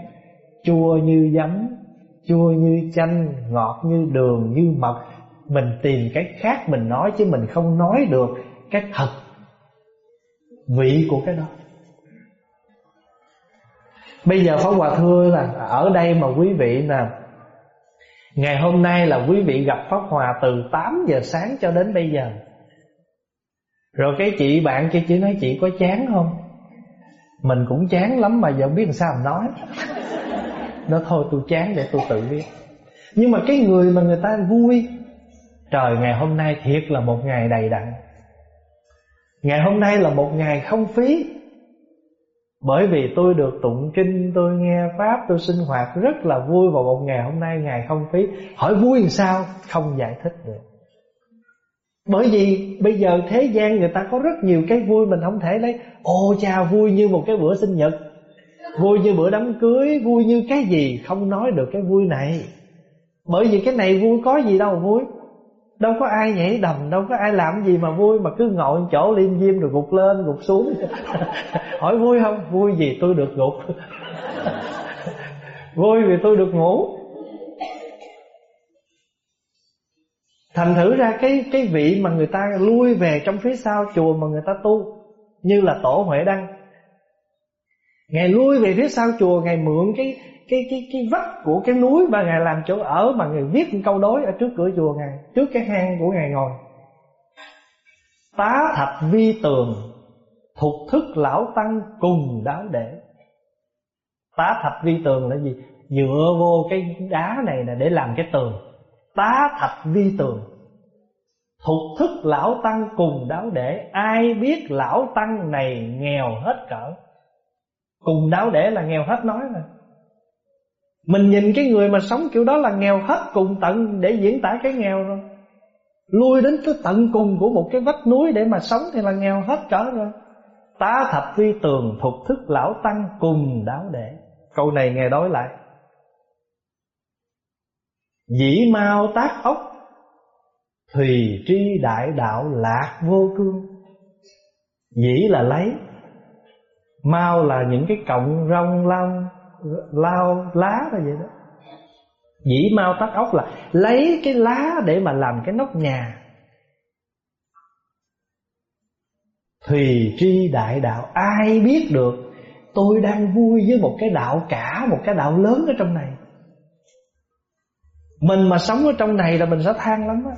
Speaker 1: Chua như giấm, chua như chanh, ngọt như đường, như mật. Mình tìm cái khác mình nói chứ mình không nói được cái thật vị của cái đó. Bây giờ pháp hòa thưa là ở đây mà quý vị là Ngày hôm nay là quý vị gặp Pháp Hòa từ 8 giờ sáng cho đến bây giờ. Rồi cái chị bạn kia chỉ nói, chị có chán không? Mình cũng chán lắm mà giờ biết làm sao mà nói. Nó thôi tôi chán để tôi tự biết. Nhưng mà cái người mà người ta vui, Trời, ngày hôm nay thiệt là một ngày đầy đặn. Ngày hôm nay là một ngày không phí bởi vì tôi được tụng kinh, Tôi nghe Pháp, Tôi sinh hoạt rất là vui vào một ngày hôm nay, Ngày không phí Hỏi vui làm sao? Không giải thích được. Bởi vì bây giờ thế gian người ta có rất nhiều cái vui Mình không thể lấy. Ô, cha, vui như một cái bữa sinh nhật. Vui như bữa đám cưới. Vui như cái gì? Không nói được cái vui này. Bởi vì cái này vui có gì đâu, vui. Đâu có ai nhảy đầm, Đâu có ai làm gì mà vui, Mà cứ ngồi chỗ liêm diêm rồi gục lên, gục xuống. Hỏi vui không? Vui gì tôi được gục. Vui vì tôi được ngủ. Thành thử ra cái cái vị mà người ta lui về trong phía sau chùa mà người ta tu, như là tổ huệ đăng. Ngày lui về phía sau chùa, ngày mượn cái cái cái cái vách của cái núi mà ngài làm chỗ ở mà ngài viết một câu đối ở trước cửa chùa ngài, trước cái hang của ngài ngồi. Tá thạch vi tường, thục thức lão tăng cùng đáo để tá thạch vi tường là gì? Dựa vô cái đá này là để làm cái tường. Tá thạch vi tường, Thục thức lão tăng cùng đáo để Ai biết lão tăng này nghèo hết cỡ? Cùng đáo để là nghèo hết nói rồi. Mình nhìn cái người mà sống kiểu đó là nghèo hết cùng tận Để diễn tả cái nghèo rồi. Lui đến tới tận cùng của một cái vách núi Để mà sống thì là nghèo hết cỡ rồi. Tá thập vi tường thuộc thức lão tăng cùng đáo đệ. Câu này nghe đối lại. Dĩ mau tác ốc, Thùy tri đại đạo lạc vô cương. Dĩ là lấy, Mau là những cái cọng rong lao Lao lá là vậy đó. Dĩ mau tắt ốc là Lấy cái lá để mà làm cái nóc nhà. Thùy tri đại đạo, Ai biết được, Tôi đang vui với một cái đạo cả, Một cái đạo lớn ở trong này. Mình mà sống ở trong này là mình sẽ than lắm á.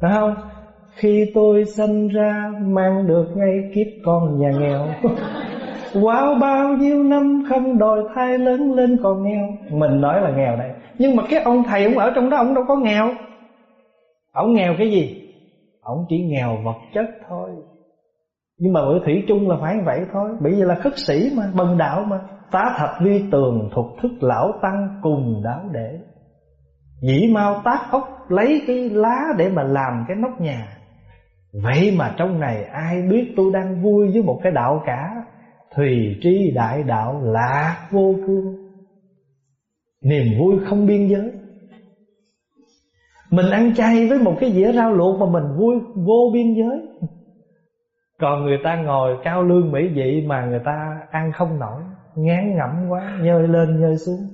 Speaker 1: Phải không? Khi tôi sinh ra, mang được ngay kiếp con nhà nghèo. quá bao nhiêu năm không đòi thai lớn lên còn nghèo. Mình nói là nghèo đây Nhưng mà cái ông thầy ông ở trong đó, ông đâu có nghèo. Ông nghèo cái gì? Ông chỉ nghèo vật chất thôi. Nhưng mà bởi thủy chung là phải vậy thôi. Bởi vì là khất sĩ mà, Bần đạo mà. Tá thạch vi tường thuộc thức lão tăng cùng đáo để Dĩ mau tác ốc lấy cái lá để mà làm cái nóc nhà. Vậy mà trong này ai biết tôi đang vui với một cái đạo cả? Thùy tri đại đạo lạ vô cương. Niềm vui không biên giới. Mình ăn chay với một cái dĩa rau luộc mà mình vui vô biên giới. Còn người ta ngồi cao lương mỹ vị mà người ta ăn không nổi Ngán ngẩm quá, nhơi lên nhơi xuống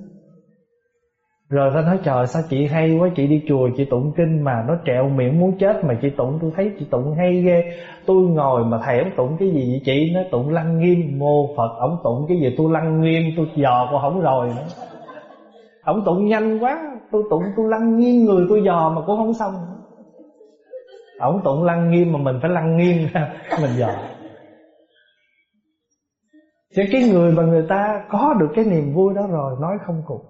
Speaker 1: rồi ta nói, trời, sao chị hay quá, Chị đi chùa, chị tụng kinh mà nó trẹo miệng muốn chết Mà chị tụng, tôi thấy chị tụng hay ghê. Tôi ngồi mà thầy ông tụng cái gì vậy chị? Nó tụng lăng nghiêm, mô Phật, Ông tụng cái gì? Tôi lăng nghiêm, tôi dò còn không rồi nữa. Ông tụng nhanh quá, Tôi tụng, tôi lăng nghiêm người tôi dò mà cũng không xong. Ông tụng lăng nghiêm mà mình phải lăng nghiêm Mình dò. Chứ cái người mà người ta có được cái niềm vui đó rồi, Nói không cùng.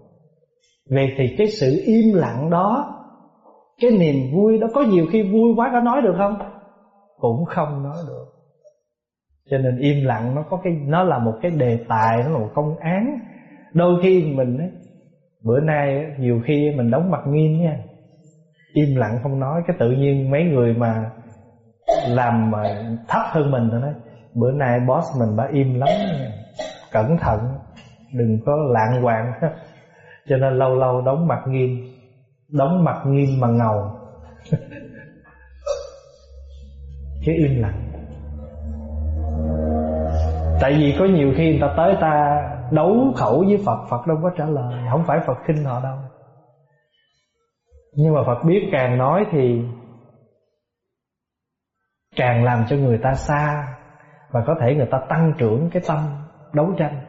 Speaker 1: Vậy thì cái sự im lặng đó Cái niềm vui đó Có nhiều khi vui quá có nói được không? Cũng không nói được. Cho nên im lặng nó có cái Nó là một cái đề tài Nó là một công án. Đôi khi mình ấy, Bữa nay nhiều khi mình đóng mặt nghiêm nha. Im lặng không nói Cái tự nhiên mấy người mà Làm mà thấp hơn mình rồi đó. Bữa nay boss mình bà im lắm Cẩn thận Đừng có lạng quạng cho nên lâu lâu đóng mặt nghiêm, đóng mặt nghiêm mà ngầu. Chứ im lặng. Tại vì có nhiều khi người ta tới ta đấu khẩu với Phật Phật đâu có trả lời, không phải Phật khinh họ đâu. Nhưng mà Phật biết càng nói thì càng làm cho người ta xa, và có thể người ta tăng trưởng cái tâm đấu tranh.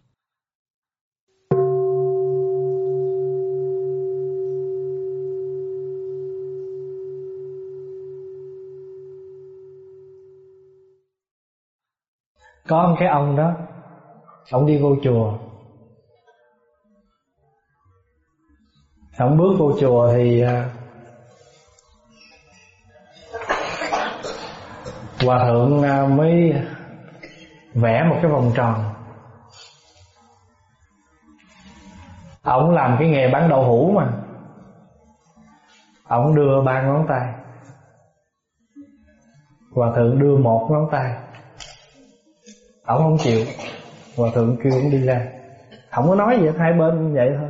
Speaker 1: Có một cái ông đó, ông đi vô chùa. Ông bước vô chùa thì à, hòa thượng à, mới vẽ một cái vòng tròn. Ông làm cái nghề bán đậu hũ mà. Ông đưa ba ngón tay. Hòa thượng đưa một ngón tay ổng không chịu. Hòa thượng kêu ổng đi ra. Không có nói gì hai bên vậy thôi.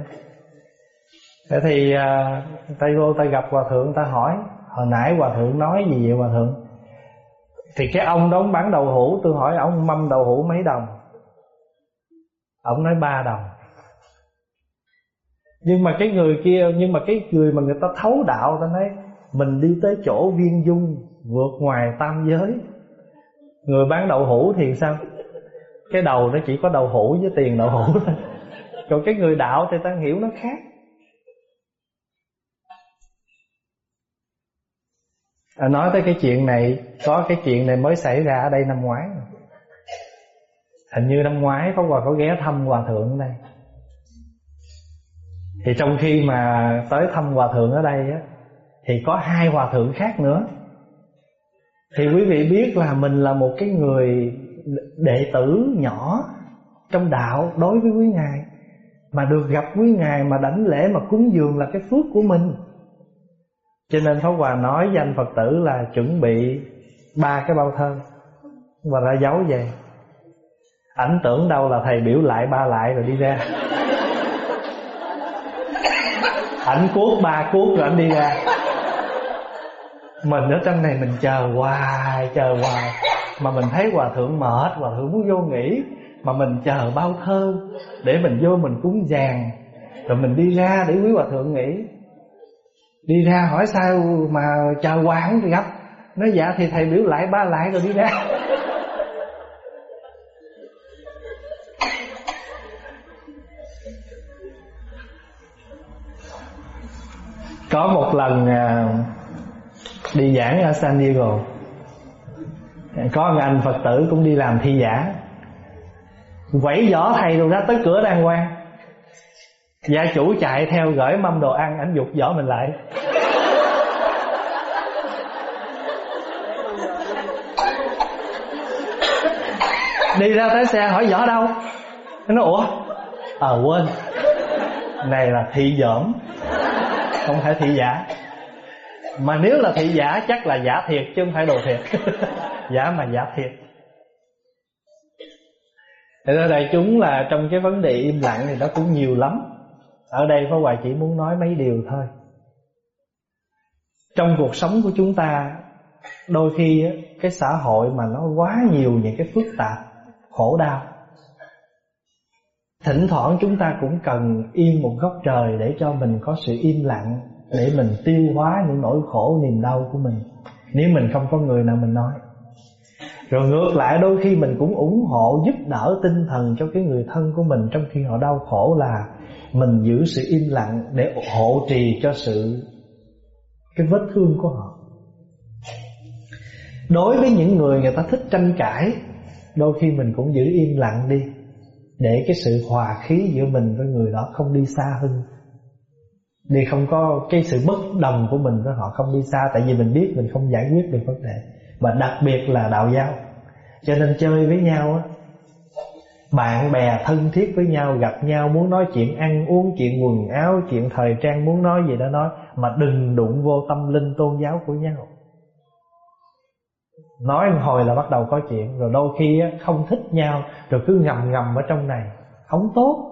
Speaker 1: Thế thì à, tay vô tay gặp hòa thượng ta hỏi hồi nãy hòa thượng nói gì vậy hòa thượng? Thì cái ông đó ông bán đậu hũ tôi hỏi ông mâm đậu hũ mấy đồng? Ông nói ba đồng. Nhưng mà cái người kia nhưng mà cái người mà người ta thấu đạo ta nói mình đi tới chỗ viên dung vượt ngoài tam giới. Người bán đậu hũ thì sao? Cái đầu nó chỉ có đầu hũ với tiền đầu hũ thôi. Còn cái người đạo thì ta hiểu nó khác. À, nói tới cái chuyện này có cái chuyện này mới xảy ra ở đây năm ngoái. Hình như năm ngoái có Hòa có ghé thăm Hòa thượng ở đây. Thì trong khi mà tới thăm Hòa thượng ở đây á thì có hai Hòa thượng khác nữa. Thì quý vị biết là mình là một cái người đệ tử nhỏ trong đạo đối với quý ngài, mà được gặp quý ngài mà đảnh lễ mà cúng dường là cái phước của mình. Cho nên Pháp Hòa nói danh Phật tử là chuẩn bị ba cái bao thơ và ra giấu về. Ảnh tưởng đâu là thầy biểu lại ba lại rồi đi ra. Ảnh cuốc ba cuốc rồi ảnh đi ra. Mình ở trong này mình chờ hoài chờ hoài mà mình thấy hòa thượng mệt, hòa thượng muốn vô nghỉ, mà mình chờ bao thơ, để mình vô mình cúng vàng rồi mình đi ra để quý hòa thượng nghỉ. Đi ra hỏi sao mà chờ hoài không thì gặp. Nói dạ thì thầy biểu lại ba lại rồi đi ra. Có một lần à, đi giảng ở San Diego có một anh Phật tử cũng đi làm thi giả. Quẩy võ thầy rồi ra tới cửa đang quan Gia chủ chạy theo gửi mâm đồ ăn Anh dục võ mình lại. Đi ra tới xe hỏi võ đâu? Nó nói ủa? Ờ à, quên. Này là thị dởm. Không phải thị giả. Mà nếu là thị giả chắc là giả thiệt Chứ không phải đồ thiệt. Giả mà giả thiệt. Thế ra đại chúng là trong cái vấn đề im lặng thì nó cũng nhiều lắm. Ở đây Pháp Hoài chỉ muốn nói mấy điều thôi. Trong cuộc sống của chúng ta, Đôi khi cái xã hội mà nó quá nhiều những cái phức tạp, Khổ đau, Thỉnh thoảng chúng ta cũng cần yên một góc trời Để cho mình có sự im lặng, Để mình tiêu hóa những nỗi khổ niềm đau của mình. Nếu mình không có người nào mình nói rồi ngược lại đôi khi mình cũng ủng hộ giúp đỡ tinh thần cho cái người thân của mình trong khi họ đau khổ là mình giữ sự im lặng để hộ trì cho sự cái vết thương của họ. Đối với những người người ta thích tranh cãi, đôi khi mình cũng giữ im lặng đi để cái sự hòa khí giữa mình với người đó không đi xa hơn. Để không có cái sự bất đồng của mình với họ không đi xa tại vì mình biết mình không giải quyết được vấn đề và đặc biệt là đạo giáo. Cho nên chơi với nhau á bạn bè thân thiết với nhau gặp nhau muốn nói chuyện ăn uống chuyện quần áo chuyện thời trang muốn nói gì đó nói mà đừng đụng vô tâm linh tôn giáo của nhau. Nói một hồi là bắt đầu có chuyện. Rồi đôi khi á, không thích nhau rồi cứ ngầm ngầm ở trong này. Không tốt.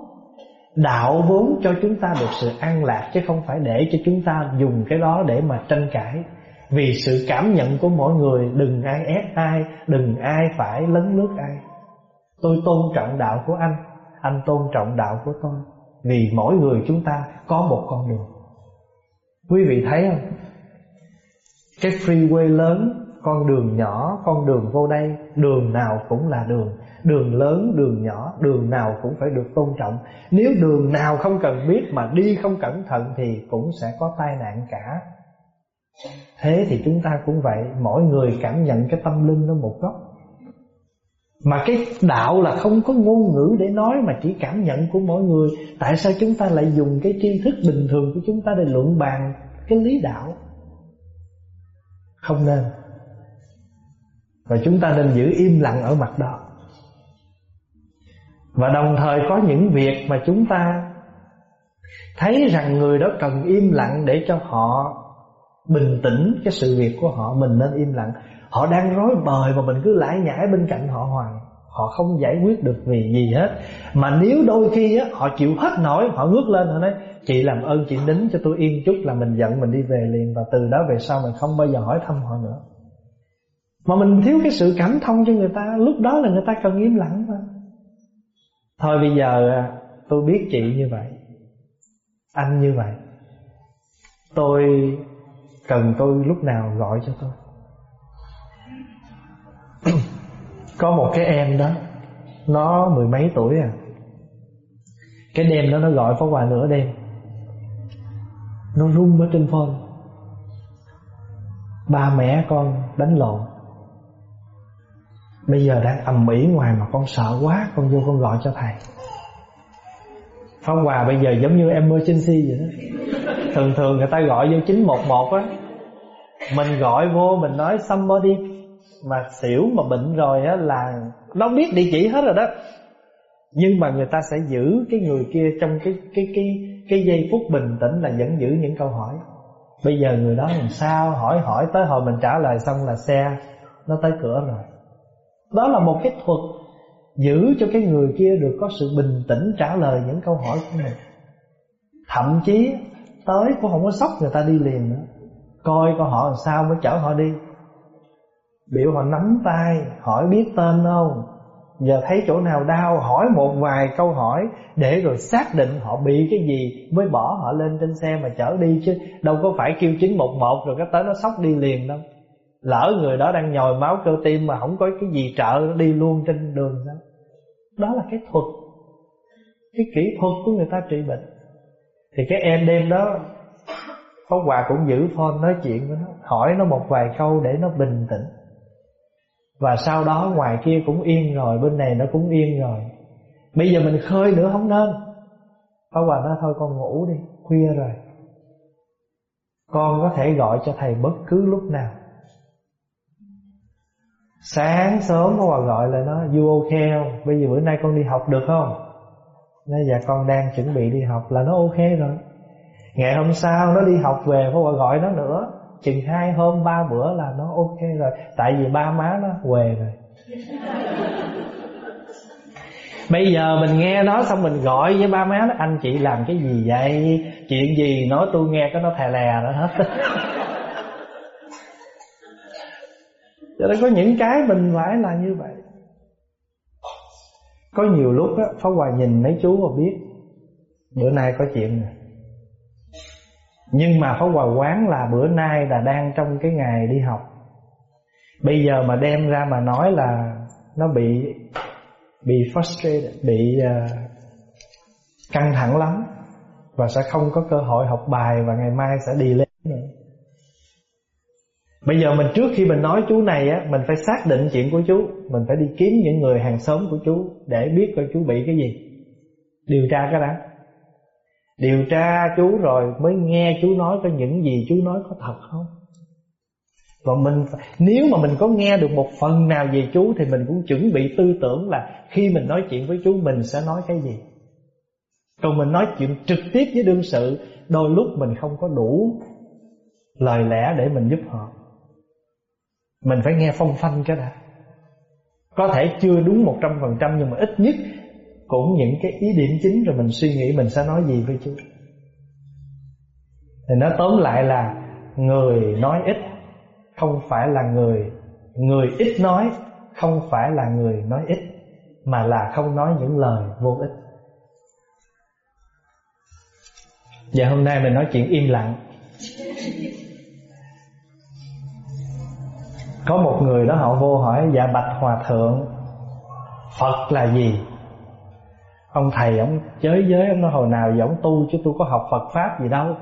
Speaker 1: Đạo vốn cho chúng ta được sự an lạc chứ không phải để cho chúng ta dùng cái đó để mà tranh cãi vì sự cảm nhận của mỗi người Đừng ai ép ai Đừng ai phải lấn lướt ai. Tôi tôn trọng đạo của anh Anh tôn trọng đạo của tôi. Vì mỗi người chúng ta có một con đường. Quý vị thấy không? Cái freeway lớn Con đường nhỏ Con đường vô đây Đường nào cũng là đường. Đường lớn, đường nhỏ Đường nào cũng phải được tôn trọng. Nếu đường nào không cần biết Mà đi không cẩn thận Thì cũng sẽ có tai nạn cả. Thế thì chúng ta cũng vậy, Mỗi người cảm nhận cái tâm linh nó một góc. Mà cái đạo là không có ngôn ngữ để nói Mà chỉ cảm nhận của mỗi người. Tại sao chúng ta lại dùng cái tri thức bình thường của chúng ta Để luận bàn cái lý đạo? Không nên. Và chúng ta nên giữ im lặng ở mặt đó. Và đồng thời có những việc mà chúng ta Thấy rằng người đó cần im lặng để cho họ bình tĩnh cái sự việc của họ mình nên im lặng. Họ đang rối bời mà mình cứ lải nhải bên cạnh họ hoài. Họ không giải quyết được vì gì hết. Mà nếu đôi khi á, họ chịu hết nổi Họ ngước lên họ nói Chị làm ơn chị nín cho tôi yên chút là mình giận mình đi về liền Và từ đó về sau mình không bao giờ hỏi thăm họ nữa. Mà mình thiếu cái sự cảm thông cho người ta Lúc đó là người ta cần im lặng thôi Thôi bây giờ à, tôi biết chị như vậy Anh như vậy. Tôi cần tôi lúc nào gọi cho tôi? Có một cái em đó, Nó mười mấy tuổi à. Cái đêm đó nó gọi phó Hòa nửa đêm. Nó rung ở trên phone. Ba mẹ con đánh lộn. Bây giờ đang ầm ĩ ngoài mà con sợ quá, Con vô con gọi cho thầy. Phó Hòa bây giờ giống như emergency vậy đó. Thường thường người ta gọi vô 911 á. Mình gọi vô, mình nói somebody Mà xỉu mà bệnh rồi á là Nó biết địa chỉ hết rồi đó. Nhưng mà người ta sẽ giữ cái người kia Trong cái cái cái cái giây phút bình tĩnh là vẫn giữ những câu hỏi. Bây giờ người đó làm sao? Hỏi hỏi, tới hồi mình trả lời xong là xe Nó tới cửa rồi. Đó là một cái thuật Giữ cho cái người kia được có sự bình tĩnh trả lời những câu hỏi của mình. Thậm chí tới cũng không có sốc người ta đi liền nữa. Coi coi họ làm sao mới chở họ đi. Biểu họ nắm tay, Hỏi biết tên không? Giờ thấy chỗ nào đau, Hỏi một vài câu hỏi Để rồi xác định họ bị cái gì Mới bỏ họ lên trên xe mà chở đi chứ. Đâu có phải kêu 911 Rồi cái tới nó sốc đi liền đâu. Lỡ người đó đang nhồi máu cơ tim Mà không có cái gì trợ đi luôn trên đường đó. Đó là cái thuật, Cái kỹ thuật của người ta trị bệnh. Thì cái em đêm đó Pháp Hòa cũng giữ phone nói chuyện với nó, Hỏi nó một vài câu để nó bình tĩnh. Và sau đó ngoài kia cũng yên rồi, Bên này nó cũng yên rồi. Bây giờ mình khơi nữa, không nên. Pháp Hòa nói, thôi con ngủ đi, Khuya rồi. Con có thể gọi cho thầy bất cứ lúc nào. Sáng sớm Pháp Hòa gọi là nó, You ok không? Bây giờ bữa nay con đi học được không? Nó dạ con đang chuẩn bị đi học. Là nó ok rồi. Ngày hôm sau nó đi học về Hòa gọi nó nữa. Chừng hai hôm ba bữa là nó ok rồi. Tại vì ba má nó quề rồi. Bây giờ mình nghe nó xong mình gọi với ba má nó Anh chị làm cái gì vậy? Chuyện gì nói tôi nghe cái nó thè lè nữa hết. Cho nên có những cái mình phải là như vậy. Có nhiều lúc á Pháp Hòa nhìn mấy chú và biết Bữa nay có chuyện này nhưng mà Pháp Hòa quán là bữa nay là đang trong cái ngày đi học. Bây giờ mà đem ra mà nói là Nó bị Bị frustrated Bị uh, căng thẳng lắm. Và sẽ không có cơ hội học bài Và ngày mai sẽ đi lên nữa. Bây giờ mình trước khi mình nói chú này á Mình phải xác định chuyện của chú. Mình phải đi kiếm những người hàng xóm của chú Để biết coi chú bị cái gì. Điều tra cái đó Điều tra chú rồi mới nghe chú nói có những gì chú nói có thật không? Và mình, nếu mà mình có nghe được một phần nào về chú Thì mình cũng chuẩn bị tư tưởng là Khi mình nói chuyện với chú mình sẽ nói cái gì. Còn mình nói chuyện trực tiếp với đương sự, Đôi lúc mình không có đủ lời lẽ để mình giúp họ. Mình phải nghe phong phanh cái đã. Có thể chưa đúng 100% nhưng mà ít nhất cũng những cái ý điểm chính rồi mình suy nghĩ mình sẽ nói gì với chúa. Thì nó tóm lại là người nói ít không phải là người người ít nói không phải là người nói ít, mà là không nói những lời vô ích. Và hôm nay mình nói chuyện im lặng. Có một người đó họ vô hỏi Dạ bạch hòa thượng, Phật là gì? Ông thầy ông chới giới ông nói hồi nào giờ ông tu chứ tôi có học Phật Pháp gì đâu.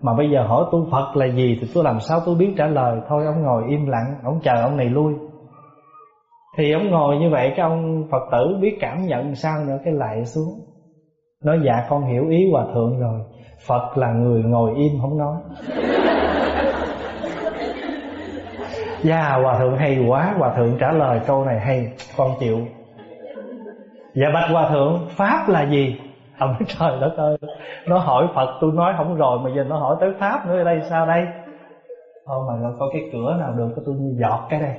Speaker 1: Mà bây giờ hỏi tu Phật là gì thì tôi làm sao tôi biết trả lời. Thôi ông ngồi im lặng, ông chờ ông này lui. Thì ông ngồi như vậy cái ông Phật tử biết cảm nhận sao nữa cái lại xuống. Nói dạ con hiểu ý Hòa Thượng rồi. Phật là người ngồi im không nói. Dạ Hòa Thượng hay quá. Hòa Thượng trả lời câu này hay Con chịu. Dạ bạch hòa thượng Pháp là gì? Ông nói trời đất ơi Nó hỏi Phật tôi nói không rồi Mà giờ nó hỏi tới Pháp nữa đây sao đây? Thôi mà có cái cửa nào được tôi giọt cái đây.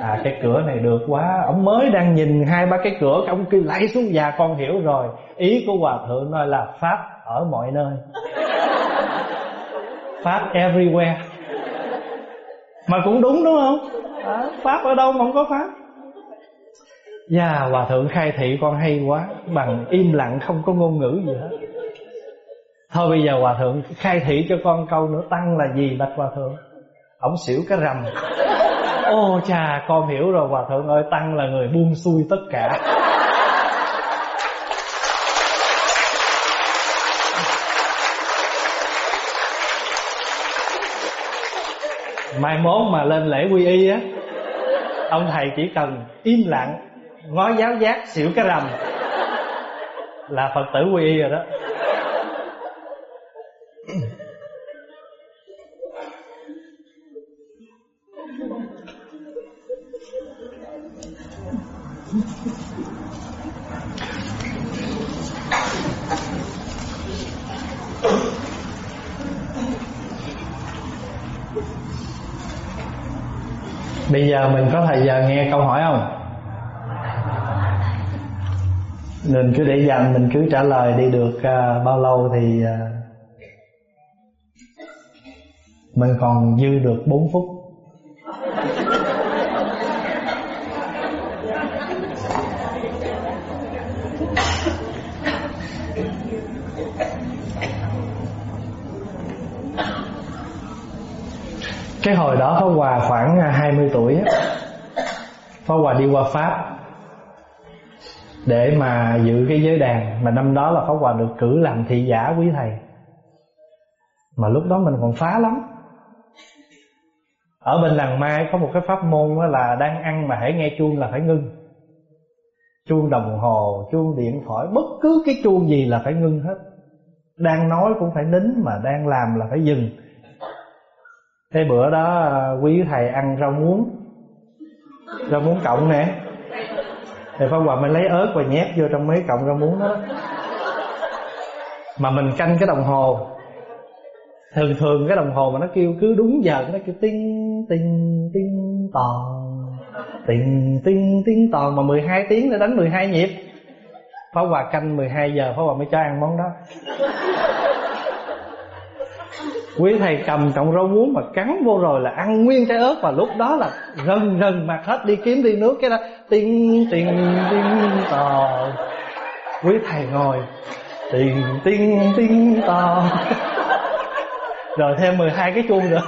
Speaker 1: À cái cửa này được quá. Ông mới đang nhìn hai ba cái cửa ông kêu lấy xuống già con hiểu rồi. Ý của hòa thượng nói là pháp ở mọi nơi. Pháp everywhere. Mà cũng đúng đúng không? À, pháp ở đâu mà không có pháp? Dạ yeah, Hòa Thượng khai thị con hay quá Bằng im lặng không có ngôn ngữ gì hết. Thôi bây giờ Hòa Thượng khai thị cho con câu nữa Tăng là gì Bạch Hòa Thượng? Ông xỉu cái rầm Ô chà con hiểu rồi Hòa Thượng ơi Tăng là người buông xuôi tất cả. Mai mốt mà lên lễ quy y á Ông thầy chỉ cần im lặng Ngó giáo giác xỉu cái rầm Là Phật tử quy y rồi đó Bây giờ mình có thời giờ nghe câu hỏi không? Mình cứ để dành mình cứ trả lời đi được uh, bao lâu thì uh, Mình còn dư được 4 phút. Cái hồi đó Pháp Hòa khoảng à, 20 tuổi Pháp Hòa đi qua Pháp. Để mà giữ cái giới đàn Mà năm đó là Pháp Hòa được cử làm thị giả quý thầy. Mà lúc đó mình còn phá lắm. Ở bên làng Mai có một cái pháp môn là Đang ăn mà hãy nghe chuông là phải ngưng. Chuông đồng hồ, chuông điện thoại Bất cứ cái chuông gì là phải ngưng hết. Đang nói cũng phải nín Mà đang làm là phải dừng. Thế bữa đó à, quý thầy ăn rau muống. Rau muống cộng nè. Thì Pháp Hòa mới lấy ớt và nhét vô trong mấy cọng rau muống đó. Mà mình canh cái đồng hồ. Thường thường cái đồng hồ mà nó kêu cứ đúng giờ Nó kêu tinh tinh tinh tòn Tinh tinh tinh tòn Mà 12 tiếng để đánh 12 nhịp. Pháp Hòa canh 12 giờ Pháp Hòa mới cho ăn món đó quý thầy cầm trọng rau muống mà cắn vô rồi là ăn nguyên trái ớt và lúc đó là rần rần mặt hết, đi kiếm đi nước, cái đó tiên tiên tiên tò quý thầy ngồi tiên tiên tiên tò rồi thêm 12 cái chuông nữa.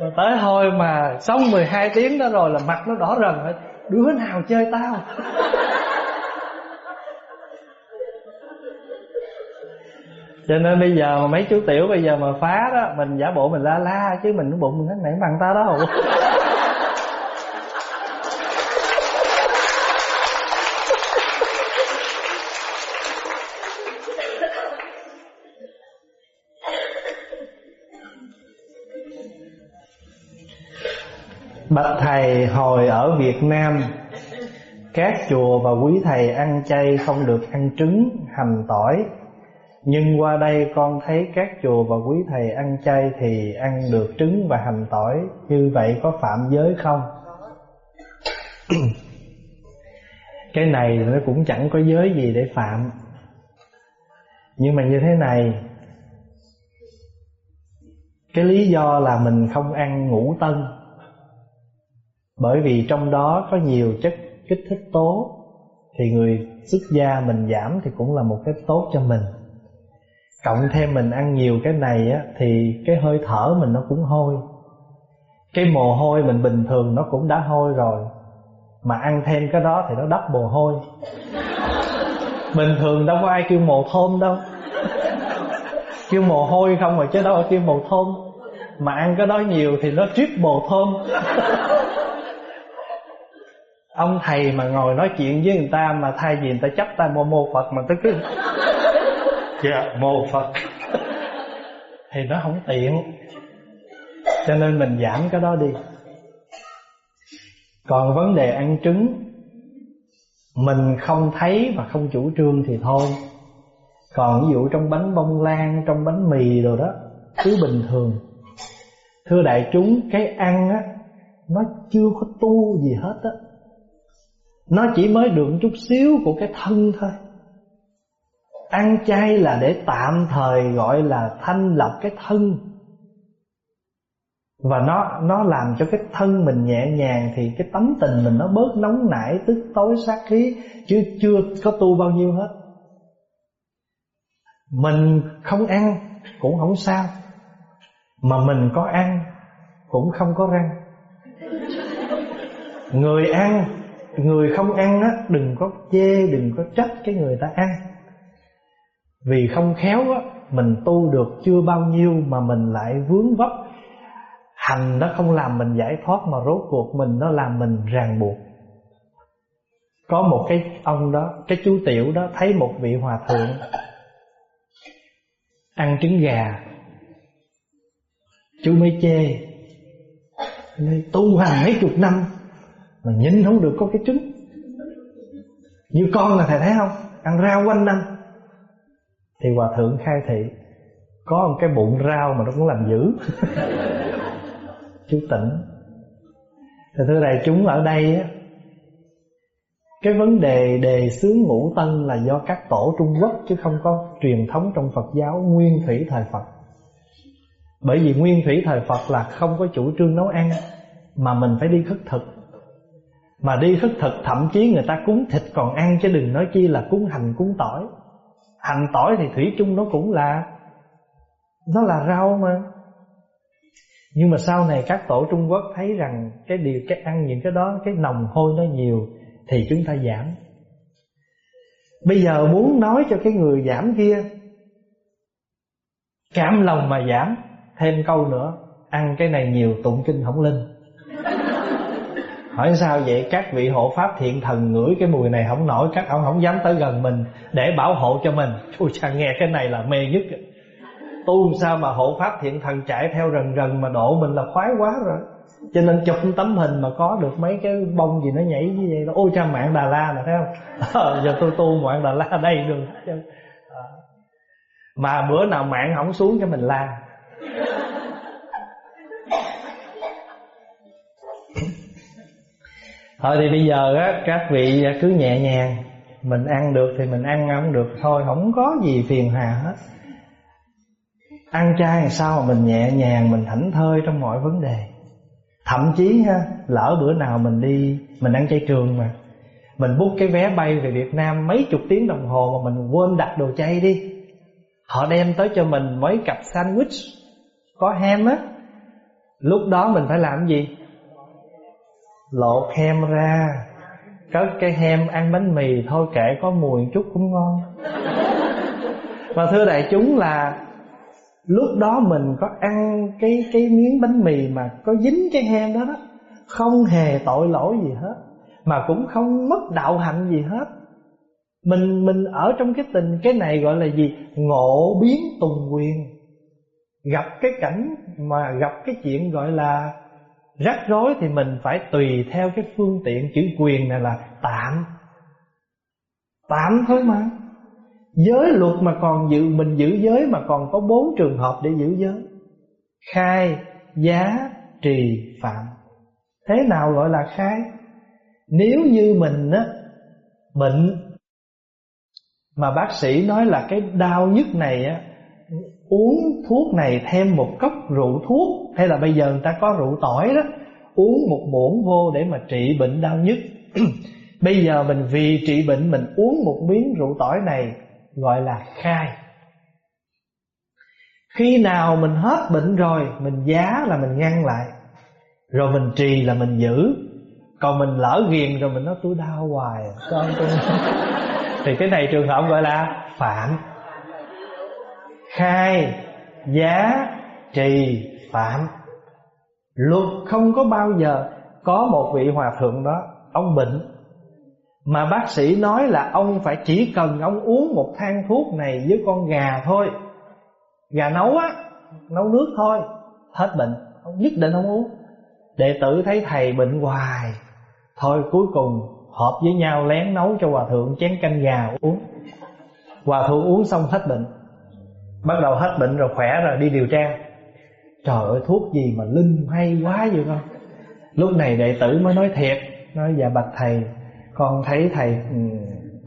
Speaker 1: Rồi tới thôi mà xong 12 tiếng đó rồi là mặt nó đỏ rần hết đứa nào chơi tao? Cho nên bây giờ mà mấy chú tiểu bây giờ mà phá đó mình giả bộ mình la la chứ mình bụng mình nói nãy bằng ta đó. Bạch thầy hồi ở Việt Nam Các chùa và quý thầy ăn chay không được ăn trứng, hành tỏi nhưng qua đây con thấy các chùa và quý thầy ăn chay thì ăn được trứng và hành tỏi. Như vậy có phạm giới không? cái này nó cũng chẳng có giới gì để phạm. Nhưng mà như thế này, Cái lý do là mình không ăn ngũ tân. Bởi vì trong đó có nhiều chất kích thích tố, Thì người xuất gia mình giảm thì cũng là một cái tốt cho mình cộng thêm mình ăn nhiều cái này á, thì cái hơi thở mình nó cũng hôi. Cái mồ hôi mình bình thường nó cũng đã hôi rồi, mà ăn thêm cái đó thì nó đắp mồ hôi. Bình thường đâu có ai kêu mồ thơm đâu. Kêu mồ hôi không mà chứ đâu có kêu mồ thơm. Mà ăn cái đó nhiều thì nó triple thơm. Ông thầy mà ngồi nói chuyện với người ta mà thay vì người ta chấp tay mô mô phật mà tới cứ dạ mô phật. Thì nó không tiện. Cho nên mình giảm cái đó đi. Còn vấn đề ăn trứng, mình không thấy và không chủ trương thì thôi. Còn ví dụ trong bánh bông lan, trong bánh mì rồi đó, cứ bình thường. Thưa đại chúng, cái ăn á, nó chưa có tu gì hết á. Nó chỉ mới được chút xíu của cái thân thôi ăn chay là để tạm thời gọi là thanh lọc cái thân. Và nó nó làm cho cái thân mình nhẹ nhàng thì cái tấm tình mình nó bớt nóng nảy, tức tối sát khí, chứ chưa có tu bao nhiêu hết. Mình không ăn cũng không sao, mà mình có ăn cũng không có răng. Người ăn, người không ăn á, đừng có chê, đừng có trách cái người ta ăn vì không khéo á mình tu được chưa bao nhiêu mà mình lại vướng vấp. Hành nó không làm mình giải thoát mà rốt cuộc mình nó làm mình ràng buộc. Có một cái ông đó cái chú tiểu đó thấy một vị hòa thượng ăn trứng gà. Chú mới chê. Nói, tu hành mấy chục năm mà nhìn không được có cái trứng. Như con là thầy thấy không? Ăn rau quanh năm thì hòa thượng khai thị, có một cái bụng rau mà nó cũng làm dữ chú tỉnh thì thưa đại chúng, ở đây á, cái vấn đề đề xướng ngũ tân là do các tổ Trung Quốc chứ không có truyền thống trong Phật giáo nguyên thủy thời Phật. Bởi vì nguyên thủy thời Phật là không có chủ trương nấu ăn, mà mình phải đi khất thực. Mà đi khất thực, thậm chí người ta cúng thịt còn ăn chứ đừng nói chi là cúng hành, cúng tỏi. Hành tỏi thì thủy chung nó cũng là nó là rau mà. Nhưng mà sau này các tổ Trung Quốc thấy rằng cái điều cái ăn những cái đó cái nồng hôi nó nhiều thì chúng ta giảm. Bây giờ muốn nói cho cái người giảm kia cảm lòng mà giảm, thêm câu nữa, ăn cái này nhiều tụng kinh không linh. Hỏi sao vậy? Các vị hộ pháp thiện thần ngửi cái mùi này không nổi Các ông không dám tới gần mình để bảo hộ cho mình. Ôi cha nghe cái này là mê nhất. Tu sao mà hộ pháp thiện thần chạy theo rần rần mà độ mình là khoái quá rồi. Cho nên chụp tấm hình mà có được mấy cái bông gì nó nhảy như vậy đó. Ôi cha mạng đà la nè thấy không? À, giờ tôi tu mạng đà la đây được à. mà bữa nào mạng không xuống cho mình la. Thôi thì bây giờ á, các vị cứ nhẹ nhàng. Mình ăn được thì mình ăn không được thôi, không có gì phiền hà hết. Ăn chay làm sao mà mình nhẹ nhàng, mình thảnh thơi trong mọi vấn đề. Thậm chí ha, lỡ bữa nào mình đi, mình ăn chay trường mà, mình bút cái vé bay về Việt Nam mấy chục tiếng đồng hồ mà mình quên đặt đồ chay đi. Họ đem tới cho mình mấy cặp sandwich có ham á. Lúc đó mình phải làm gì? Lột hem ra. Cất cái hem ăn bánh mì thôi kệ có mùi chút cũng ngon. Và thưa đại chúng là lúc đó mình có ăn cái cái miếng bánh mì mà có dính cái hem đó đó, không hề tội lỗi gì hết, mà cũng không mất đạo hạnh gì hết. Mình mình ở trong cái tình, cái này gọi là gì? Ngộ biến tùng quyền. Gặp cái cảnh mà gặp cái chuyện gọi là rắc rối thì mình phải tùy theo cái phương tiện chữ quyền này là tạm. Tạm thôi mà. Giới luật mà còn giữ Mình giữ giới mà còn có bốn trường hợp để giữ giới. Khai, giá, trì, phạm. Thế nào gọi là khai? Nếu như mình á Bệnh Mà bác sĩ nói là cái đau nhất này á Uống thuốc này thêm một cốc rượu thuốc, Hay là bây giờ người ta có rượu tỏi đó, Uống một muỗng vô để mà trị bệnh đau nhức. Bây giờ mình vì trị bệnh mình uống một miếng rượu tỏi này, gọi là khai. Khi nào mình hết bệnh rồi, mình giá là mình ngăn lại. Rồi mình trì là mình giữ. Còn mình lỡ ghiền rồi mình nói, tôi đau hoài, con tôi thì cái này trường hợp gọi là phạm khai giá trì phạm. Luật không có bao giờ có một vị hòa thượng đó ông bệnh. Mà bác sĩ nói là ông phải chỉ cần ông uống một thang thuốc này với con gà thôi. Gà nấu á, nấu nước thôi Hết bệnh, ông nhất định không uống. Đệ tử thấy thầy bệnh hoài. Thôi cuối cùng hợp với nhau lén nấu cho hòa thượng chén canh gà uống. Hòa thượng uống xong hết bệnh. Bắt đầu hết bệnh rồi khỏe rồi, đi điều tra. Trời ơi, thuốc gì mà linh hay quá vậy con? Lúc này đệ tử mới nói thiệt, nói dạ bạch thầy, con thấy thầy ừ,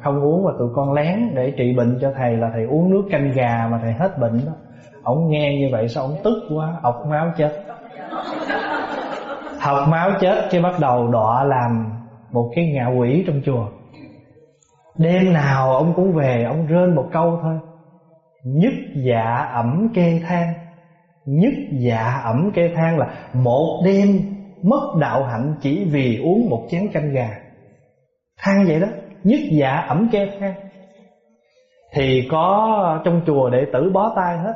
Speaker 1: không uống mà tụi con lén để trị bệnh cho thầy là thầy uống nước canh gà mà thầy hết bệnh đó. Ông nghe như vậy sao ông tức quá, ọc máu chết. Học máu chết chứ bắt đầu đọa làm một cái ngạ quỷ trong chùa. Đêm nào ông cũng về, ông rên một câu thôi nhất dạ ẩm kê than nhất dạ ẩm kê than là một đêm mất đạo hạnh chỉ vì uống một chén canh gà. Than vậy đó, nhất dạ ẩm kê than thì có trong chùa đệ tử bó tay hết.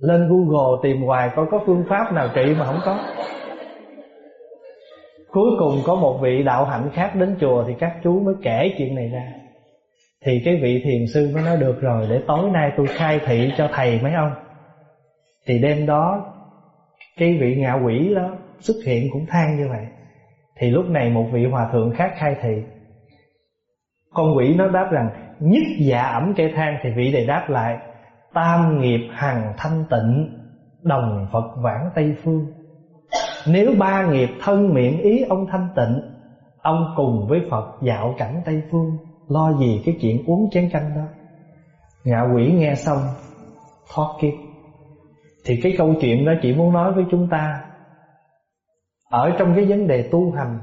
Speaker 1: Lên google tìm hoài coi có phương pháp nào trị mà không có. Cuối cùng có một vị đạo hạnh khác đến chùa Thì các chú mới kể chuyện này ra. Thì cái vị thiền sư mới nói được rồi, Để tối nay tôi khai thị cho thầy mấy ông. Thì đêm đó, Cái vị ngạ quỷ đó xuất hiện cũng than như vậy. Thì lúc này một vị hòa thượng khác khai thị. Con quỷ nó đáp rằng, Nhất dạ ẩm cây than. Thì vị này đáp lại, Tam nghiệp hằng thanh tịnh, Đồng Phật vãng Tây Phương. Nếu ba nghiệp thân miệng ý ông thanh tịnh, Ông cùng với Phật dạo cảnh Tây Phương. Lo gì cái chuyện uống chén canh đó? Ngạ quỷ nghe xong, Thoát kiếp. Thì cái câu chuyện đó chỉ muốn nói với chúng ta. Ở trong cái vấn đề tu hành,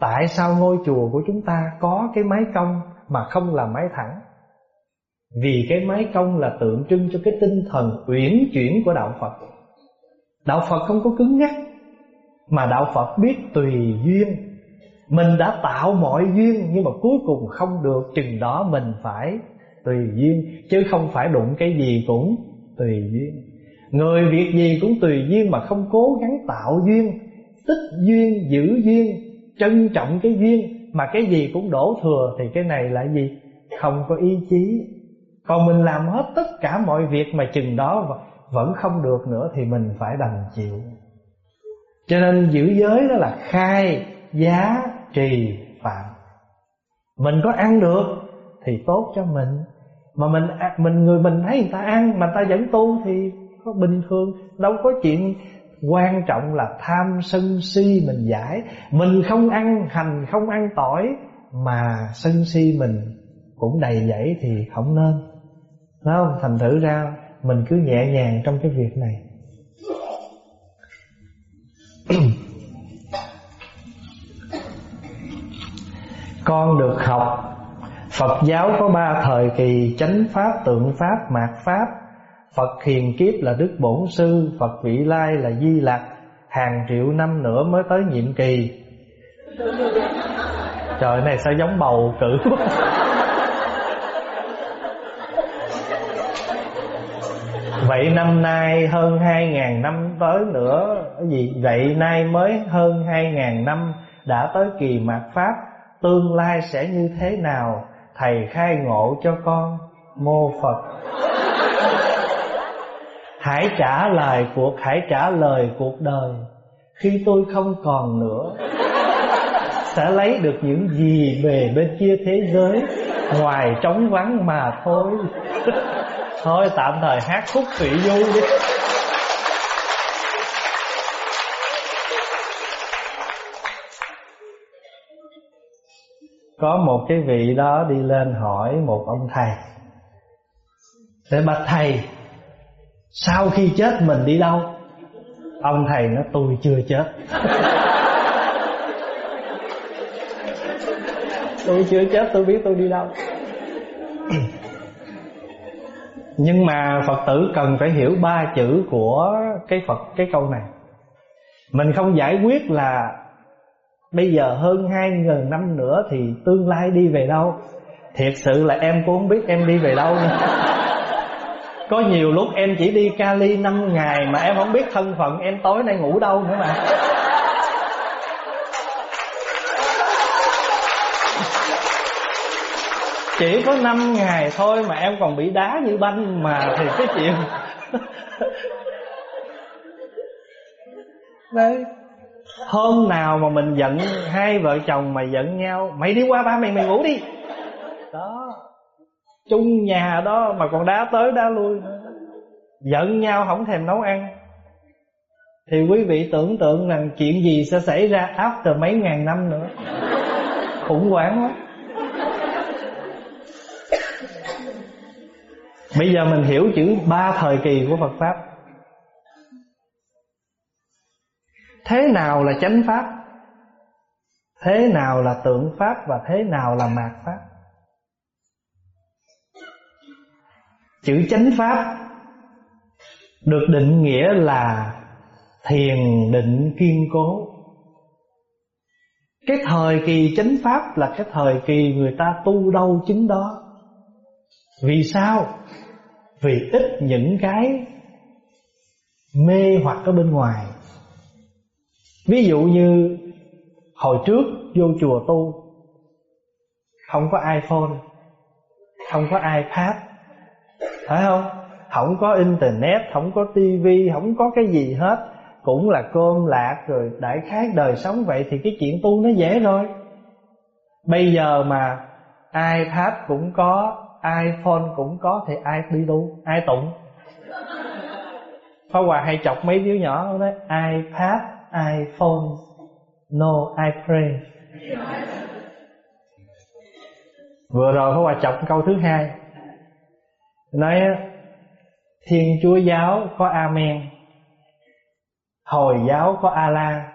Speaker 1: Tại sao ngôi chùa của chúng ta có cái mái cong Mà không là mái thẳng? Vì cái mái cong là tượng trưng cho cái tinh thần uyển chuyển của Đạo Phật. Đạo Phật không có cứng nhắc, mà đạo Phật biết tùy duyên. Mình đã tạo mọi duyên Nhưng mà cuối cùng không được. Chừng đó mình phải tùy duyên Chứ không phải đụng cái gì cũng tùy duyên. Người việc gì cũng tùy duyên Mà không cố gắng tạo duyên. Tích duyên, giữ duyên Trân trọng cái duyên. Mà cái gì cũng đổ thừa Thì cái này là gì? Không có ý chí. Còn mình làm hết tất cả mọi việc Mà chừng đó vẫn không được nữa Thì mình phải đành chịu. Cho nên giữ giới đó là khai giá trì phạm. Mình có ăn được thì tốt cho mình, mà mình à, mình người mình thấy người ta ăn mà ta vẫn tu thì có bình thường, đâu có chuyện quan trọng là tham sân si mình giải. Mình không ăn hành, không ăn tỏi mà sân si mình cũng đầy dẫy thì không nên. Đúng không? Thành thử ra mình cứ nhẹ nhàng trong cái việc này. Con được học. Phật giáo có ba thời kỳ Chánh Pháp, Tượng Pháp, Mạt Pháp. Phật hiền kiếp là Đức Bổn Sư Phật vị lai là Di Lặc. Hàng triệu năm nữa mới tới nhiệm kỳ. Trời này sao giống bầu cử? Vậy năm nay hơn hai ngàn năm tới nữa. Gì? Vậy nay mới hơn hai ngàn năm Đã tới kỳ mạt Pháp. Tương lai sẽ như thế nào? Thầy khai ngộ cho con. Mô Phật. Hãy trả lời cuộc, Hãy trả lời cuộc đời. Khi tôi không còn nữa, Sẽ lấy được những gì về bên kia thế giới? Ngoài trống vắng mà thôi. Thôi, tạm thời hát khúc thủy du đi. Có một cái vị đó đi lên hỏi một ông thầy. Để bạch thầy, Sau khi chết mình đi đâu? Ông thầy nói, tôi chưa chết. Tôi chưa chết, tôi biết tôi đi đâu. Nhưng mà phật tử cần phải hiểu ba chữ của cái phật, cái câu này. Mình không giải quyết là bây giờ hơn hai ngàn năm nữa thì tương lai đi về đâu? Thiệt sự là em cũng không biết em đi về đâu nữa. có nhiều lúc em chỉ đi Cali năm ngày mà em không biết thân phận em tối nay ngủ đâu nữa mà. Chỉ có 5 ngày thôi mà em còn bị đá như banh mà thì cái chuyện đấy hôm nào mà mình giận hai vợ chồng mà giận nhau, mày đi qua ba mày mày ngủ đi. Đó. Chung nhà đó mà còn đá tới đá lui giận nhau không thèm nấu ăn. Thì quý vị tưởng tượng rằng chuyện gì sẽ xảy ra after mấy ngàn năm nữa. Khủng hoảng lắm. Bây giờ mình hiểu chữ ba thời kỳ của phật pháp. Thế nào là chánh pháp? Thế nào là tượng pháp và thế nào là mạt pháp? Chữ chánh pháp được định nghĩa là thiền định kiên cố. Cái thời kỳ chánh pháp là cái thời kỳ người ta tu đâu chứng đó. Vì sao? Vì ít những cái mê hoặc ở bên ngoài ví dụ như hồi trước vô chùa tu không có iphone không có ipad phải không? Không có internet không có tivi không có cái gì hết. Cũng là cơm lạc rồi đại khái đời sống vậy thì cái chuyện tu nó dễ rồi bây giờ mà ipad cũng có iphone cũng có thì ai đi tu? Ai tụng? Pháp Hòa hay chọc mấy đứa nhỏ đó iPad, iPhone, no I pray Vừa rồi Pháp Hòa chọc câu thứ hai. Nói Thiên Chúa Giáo có Amen Hồi giáo có A-la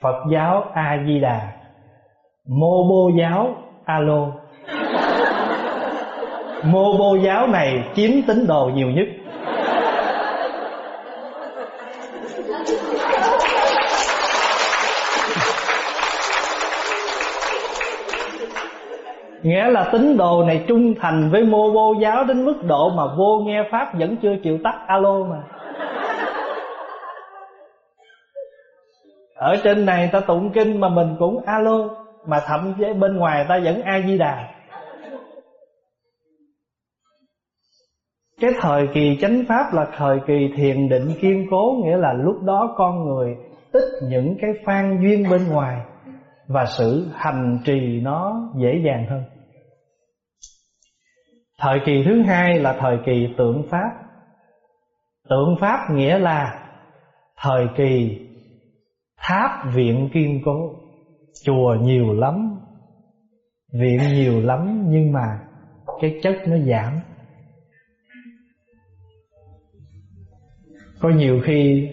Speaker 1: Phật giáo A-di-đà Mô Bô giáo Alo Mô Bô giáo này chiếm tín đồ nhiều nhất. Nghĩa là tín đồ này trung thành với mô vô giáo đến mức độ mà vô nghe Pháp vẫn chưa chịu tắt alo mà. Ở trên này ta tụng kinh mà mình cũng alo, Mà thậm chí bên ngoài ta vẫn A-di-đà Cái thời kỳ chánh pháp là thời kỳ thiền định kiên cố, Nghĩa là lúc đó con người ít những cái phan duyên bên ngoài. Và sự hành trì nó dễ dàng hơn. Thời kỳ thứ hai là thời kỳ tượng Pháp. Tượng Pháp nghĩa là Thời kỳ tháp viện kiên cố. Chùa nhiều lắm, Viện nhiều lắm Nhưng mà cái chất nó giảm. Có nhiều khi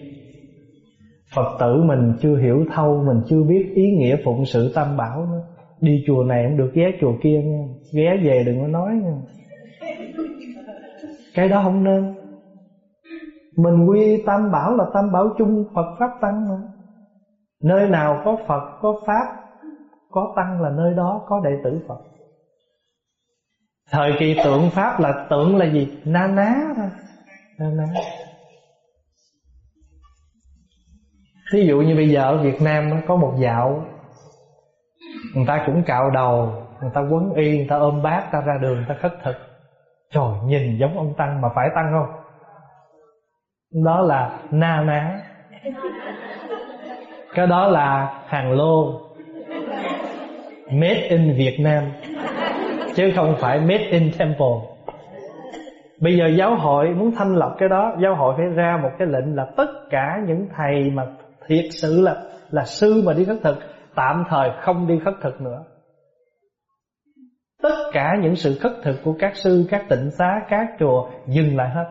Speaker 1: Phật tử mình chưa hiểu thâu Mình chưa biết ý nghĩa phụng sự tam bảo nữa. Đi chùa này cũng được ghé chùa kia nha. Ghé về đừng có nói nha. Cái đó không nên. Mình quy tam bảo là tam bảo chung Phật Pháp Tăng mà. Nơi nào có Phật, có Pháp Có Tăng là nơi đó có đệ tử Phật. Thời kỳ tượng Pháp là tượng là gì? Na ná thôi. Na ná. Thí dụ như bây giờ ở Việt Nam có một dạo Người ta cũng cạo đầu Người ta quấn y, người ta ôm bát ta ra đường, người ta khất thực. Trời nhìn giống ông Tăng mà phải Tăng không? Đó là na ná. Cái đó là hàng lô. Made in Việt Nam Chứ không phải made in temple. Bây giờ giáo hội muốn thanh lọc cái đó Giáo hội phải ra một cái lệnh là tất cả những thầy mà thiệt sự là là sư mà đi khất thực, tạm thời không đi khất thực nữa. Tất cả những sự khất thực của các sư, các tịnh xá, các chùa dừng lại hết.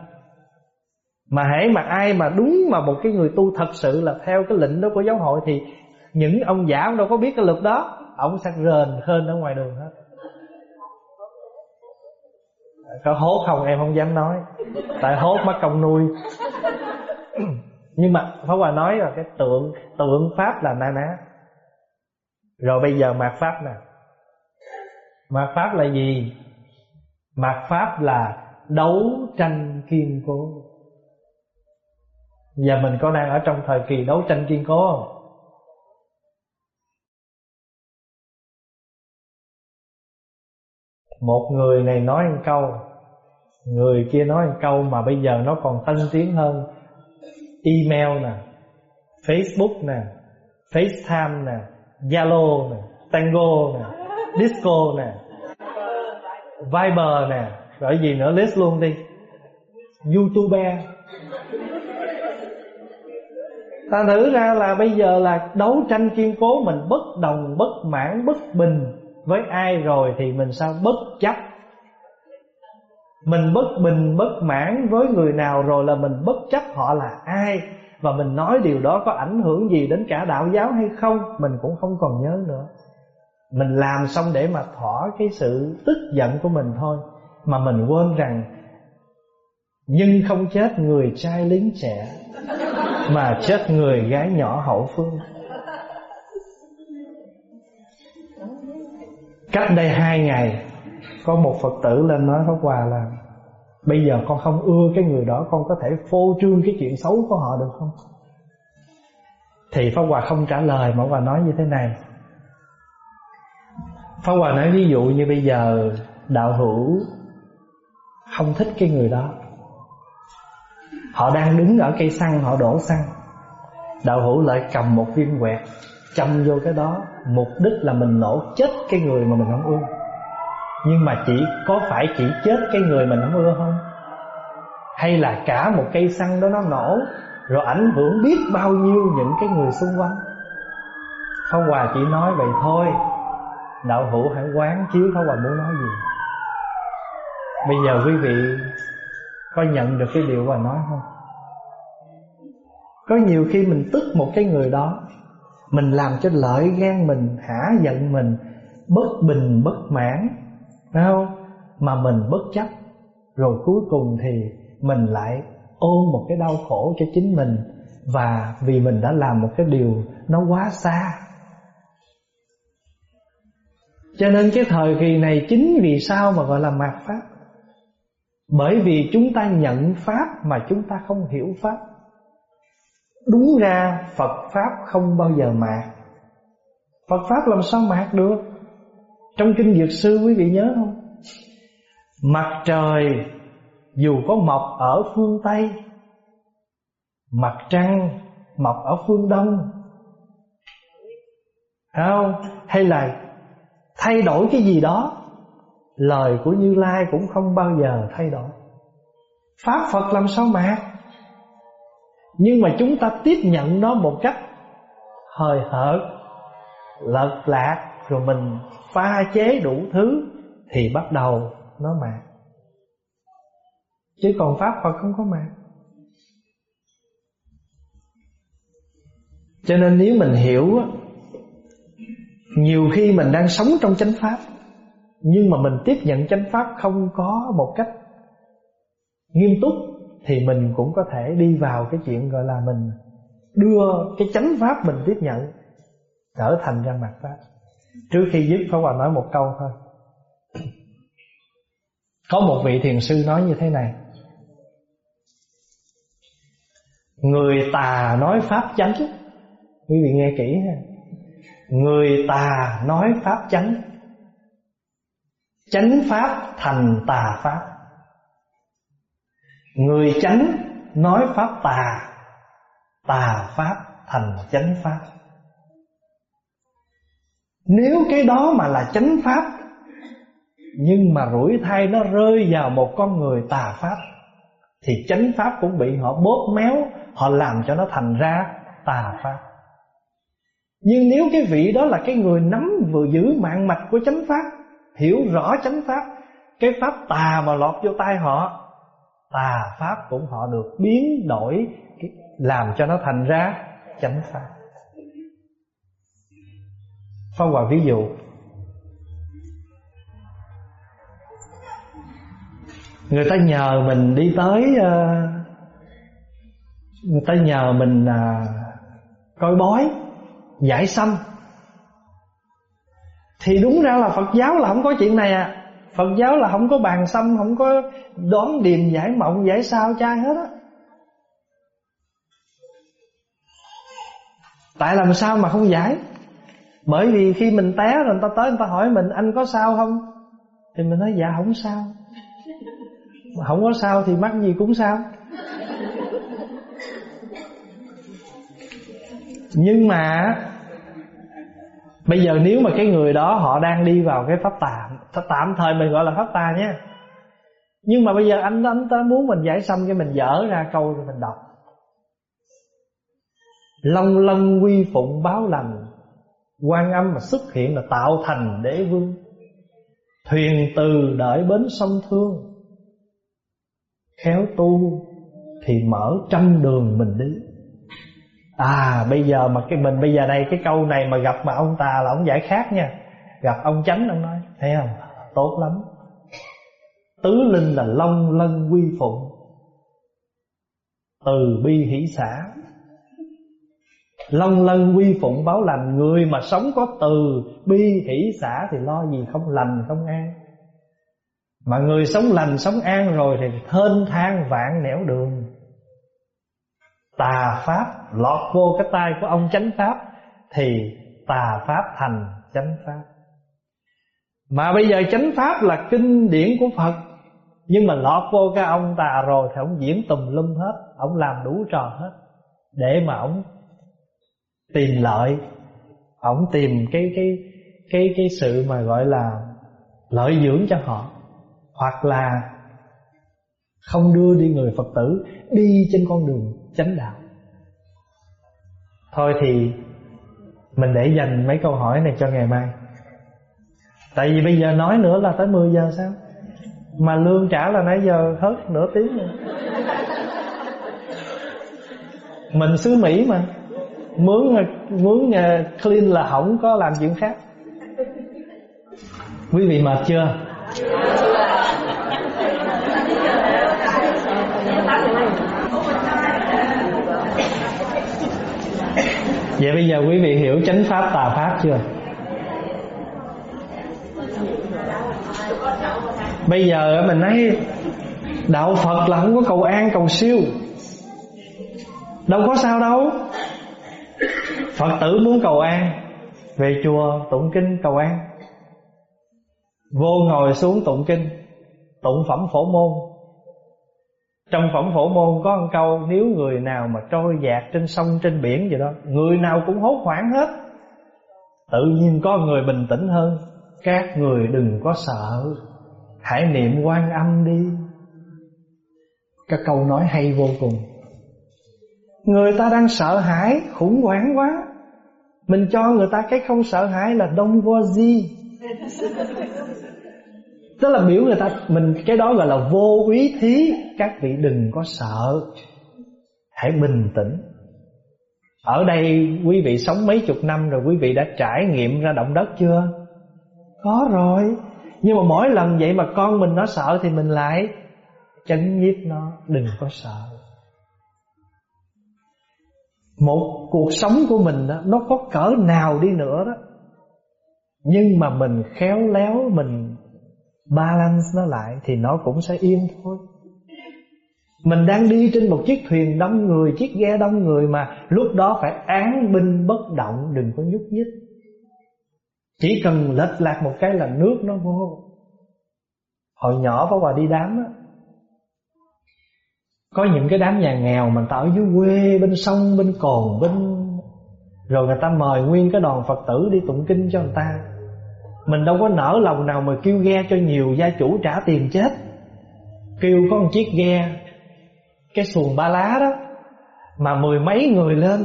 Speaker 1: Mà hãy mà ai mà đúng mà một cái người tu thật sự là theo cái lệnh đó của giáo hội thì những ông giả ông đâu có biết cái luật đó, ông sẽ rền hơn ở ngoài đường hết. Có hốt không em không dám nói. Tại hốt mất công nuôi nhưng mà Pháp Hòa nói là cái tượng tượng pháp là na ná. Rồi bây giờ mạt pháp nè. Mạt pháp là gì? Mạt pháp là đấu tranh kiên cố. Giờ mình có đang ở trong thời kỳ đấu tranh kiên cố không? Một người này nói một câu, người kia nói một câu mà bây giờ nó còn tân tiến hơn email nè, facebook nè, facetime nè, zalo nè, tango nè, disco nè, viber nè, rồi gì nữa, list luôn đi. Youtube. Ta thử ra là bây giờ là đấu tranh kiên cố mình bất đồng, bất mãn, bất bình với ai rồi thì mình sao bất chấp? Mình bất bình, bất mãn với người nào rồi là mình bất chấp họ là ai? Và mình nói điều đó có ảnh hưởng gì đến cả đạo giáo hay không? Mình cũng không còn nhớ nữa. Mình làm xong để mà thỏa cái sự tức giận của mình thôi. Mà mình quên rằng, nhưng không chết người trai lính trẻ, mà chết người gái nhỏ hậu phương. Cách đây hai ngày có một phật tử lên nói pháp hòa là, bây giờ con không ưa cái người đó, con có thể phô trương cái chuyện xấu của họ được không? Thì pháp hòa không trả lời, mà hòa nói như thế này. Pháp hòa nói ví dụ như bây giờ đạo hữu không thích cái người đó. Họ đang đứng ở cây xăng, họ đổ xăng. Đạo hữu lại cầm một viên quẹt, châm vô cái đó. Mục đích là mình nổ chết cái người mà mình không ưa nhưng mà chỉ có phải chỉ chết cái người mình không ưa không? Hay là cả một cây xăng đó nó nổ, rồi ảnh hưởng biết bao nhiêu những cái người xung quanh? Pháp Hòa chỉ nói vậy thôi. Đạo hữu hãy quán chiếu Pháp Hòa muốn nói gì? Bây giờ quý vị Có nhận được cái điều Hòa nói không? Có nhiều khi mình tức một cái người đó, Mình làm cho lợi gan mình, Hả giận mình, Bất bình, bất mãn. Phải không? Mà mình bất chấp, Rồi cuối cùng thì Mình lại ôm một cái đau khổ cho chính mình. Và vì mình đã làm một cái điều Nó quá xa. Cho nên cái thời kỳ này chính vì sao mà gọi là mạt Pháp? Bởi vì chúng ta nhận Pháp mà chúng ta không hiểu Pháp. Đúng ra Phật Pháp không bao giờ mạt. Phật Pháp làm sao mạt được? Trong Kinh Dược Sư quý vị nhớ không? Mặt trời dù có mọc ở phương Tây, Mặt trăng mọc ở phương Đông. Không? Hay là thay đổi cái gì đó, lời của như lai cũng không bao giờ thay đổi. Pháp phật làm sao mà? Nhưng mà chúng ta tiếp nhận nó một cách hời hợt lật lạc, rồi mình pha chế đủ thứ thì bắt đầu nó mạt. Chứ còn pháp phật không có mạt. Cho nên nếu mình hiểu nhiều khi mình đang sống trong chánh pháp, Nhưng mà mình tiếp nhận chánh pháp không có một cách nghiêm túc, Thì mình cũng có thể đi vào cái chuyện gọi là mình Đưa cái chánh pháp mình tiếp nhận Trở thành ra mặt pháp. Trước khi dứt Pháp Hòa nói một câu thôi. Có một vị thiền sư nói như thế này. Người tà nói pháp chánh. Quý vị nghe kỹ ha. Người tà nói pháp chánh. Chánh pháp thành tà pháp. Người chánh nói pháp tà. Tà pháp thành chánh pháp. Nếu cái đó mà là chánh pháp, Nhưng mà rủi thai nó rơi vào một con người tà pháp, Thì chánh pháp cũng bị họ bóp méo, Họ làm cho nó thành ra tà pháp. Nhưng nếu cái vị đó là cái người nắm vừa giữ mạng mạch của chánh pháp, Hiểu rõ chánh pháp, Cái pháp tà mà lọt vô tay họ, Tà pháp cũng họ được biến đổi Làm cho nó thành ra chánh pháp. Pháp Hòa ví dụ. Người ta nhờ mình đi tới ờ, Người ta nhờ mình ờ, coi bói, giải sanh. Thì đúng ra là Phật giáo là không có chuyện này à. Phật giáo là không có bàn xăm Không có đón điềm giải mộng, Giải sao trai hết á. Tại làm sao mà không giải? Bởi vì khi mình té rồi người ta tới Người ta hỏi mình, anh có sao không? Thì mình nói dạ không sao. Không có sao thì mắc gì cũng sao. Nhưng mà Bây giờ nếu mà cái người đó họ đang đi vào cái pháp tạm Tạm thời mình gọi là pháp tà nhé Nhưng mà bây giờ anh anh ta muốn mình giải xong cái mình dở ra câu rồi mình đọc. Long lân quy phụng báo lành quan âm mà xuất hiện là tạo thành đế vương. Thuyền từ đợi bến sông thương. Khéo tu thì mở trăm đường mình đi. À bây giờ mà cái mình bây giờ đây, cái câu này mà gặp mà ông tà là ông giải khác nha. Gặp ông chánh ông nói, Thấy không? Tốt lắm. Tứ linh là long lân quy phụng Từ bi hỷ xã Long lân quy phụng báo lành, Người mà sống có từ, bi hỷ xã Thì lo gì không lành, không an. Mà người sống lành, sống an rồi Thì thênh thang vạn nẻo đường. Tà pháp lọt vô cái tay của ông chánh pháp Thì tà pháp thành chánh pháp. Mà bây giờ chánh pháp là kinh điển của Phật, Nhưng mà lọt vô cái ông tà rồi Thì ông diễn tùm lum hết, Ông làm đủ trò hết, Để mà ông tìm lợi. Ổng tìm cái cái cái cái sự mà gọi là lợi dưỡng cho họ. Hoặc là không đưa đi người Phật tử đi trên con đường chánh đạo. Thôi thì mình để dành mấy câu hỏi này cho ngày mai. Tại vì bây giờ nói nữa là tới 10 giờ sao? Mà lương trả là nãy giờ hết nửa tiếng rồi. Mình xứ Mỹ mà. Mướn mướn à, clean là không có làm chuyện khác Quý vị mệt chưa? Vậy bây giờ quý vị hiểu chánh pháp, tà pháp chưa? Bây giờ mình nói, Đạo Phật là không có cầu an, cầu siêu Đâu có sao đâu Phật tử muốn cầu an, Về chùa tụng kinh cầu an. Vô ngồi xuống tụng kinh, Tụng phẩm phổ môn. Trong phẩm phổ môn có một câu, Nếu người nào mà trôi dạt trên sông, trên biển gì đó, Người nào cũng hốt hoảng hết. Tự nhiên có người bình tĩnh hơn, Các người đừng có sợ, Hãy niệm quan âm đi. Các câu nói hay vô cùng. Người ta đang sợ hãi, Khủng hoảng quá. Mình cho người ta cái không sợ hãi là đông worry Tức là biểu người ta, Mình cái đó gọi là vô úy thí. Các vị đừng có sợ. Hãy bình tĩnh. Ở đây quý vị sống mấy chục năm rồi, Quý vị đã trải nghiệm ra động đất chưa? Có rồi. Nhưng mà mỗi lần vậy mà con mình nó sợ Thì mình lại chấn nhiếp nó. Đừng có sợ. Một cuộc sống của mình đó, Nó có cỡ nào đi nữa đó. Nhưng mà mình khéo léo Mình balance nó lại thì nó cũng sẽ yên thôi. Mình đang đi trên một chiếc thuyền đông người Chiếc ghe đông người mà Lúc đó phải án binh bất động Đừng có nhúc nhích. Chỉ cần lệch lạc một cái là nước nó vô. Hồi nhỏ có Hòa đi đám á có những cái đám nhà nghèo Mà ta ở dưới quê Bên sông, bên cồn, bên Rồi người ta mời nguyên cái đoàn Phật tử Đi tụng kinh cho người ta. Mình đâu có nở lòng nào mà kêu ghe cho nhiều gia chủ trả tiền chết. Kêu có một chiếc ghe Cái xuồng ba lá đó Mà mười mấy người lên.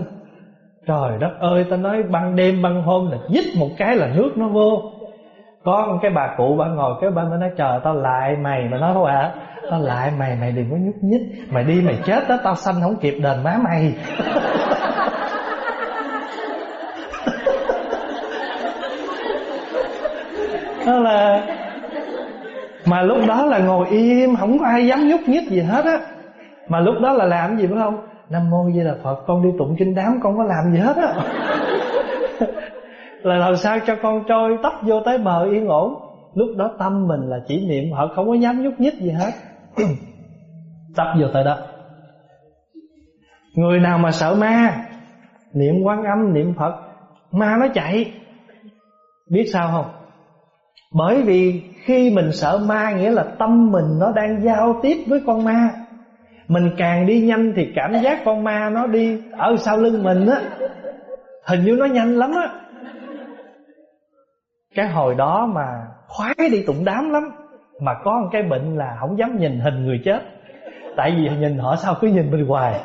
Speaker 1: Trời đất ơi ta nói băng đêm băng hôm là dít một cái là nước nó vô. Có một cái bà cụ bà ngồi, cái bà nói chờ tao lại mày. Mà nói, thôi à Tao lại mày mày đừng có nhúc nhích. Mày đi, mày chết đó, tao sanh không kịp đền má mày. Đó là mà lúc đó là ngồi im, không có ai dám nhúc nhích gì hết á. Mà lúc đó là làm gì phải không? Nam mô di đà phật, con đi tụng kinh đám, con có làm gì hết á là làm sao cho con trôi tóc vô tới bờ yên ổn? Lúc đó tâm mình là chỉ niệm họ không có dám nhúc nhích gì hết. Tấp vô tới đó. Người nào mà sợ ma? Niệm quan âm niệm phật ma nó chạy. Biết sao không? Bởi vì khi mình sợ ma nghĩa là tâm mình nó đang giao tiếp với con ma. Mình càng đi nhanh thì cảm giác con ma nó đi ở sau lưng mình á Hình như nó nhanh lắm á cái hồi đó mà khoái đi tụng đám lắm, Mà có một cái bệnh là không dám nhìn hình người chết. Tại vì nhìn họ sao cứ nhìn bên hoài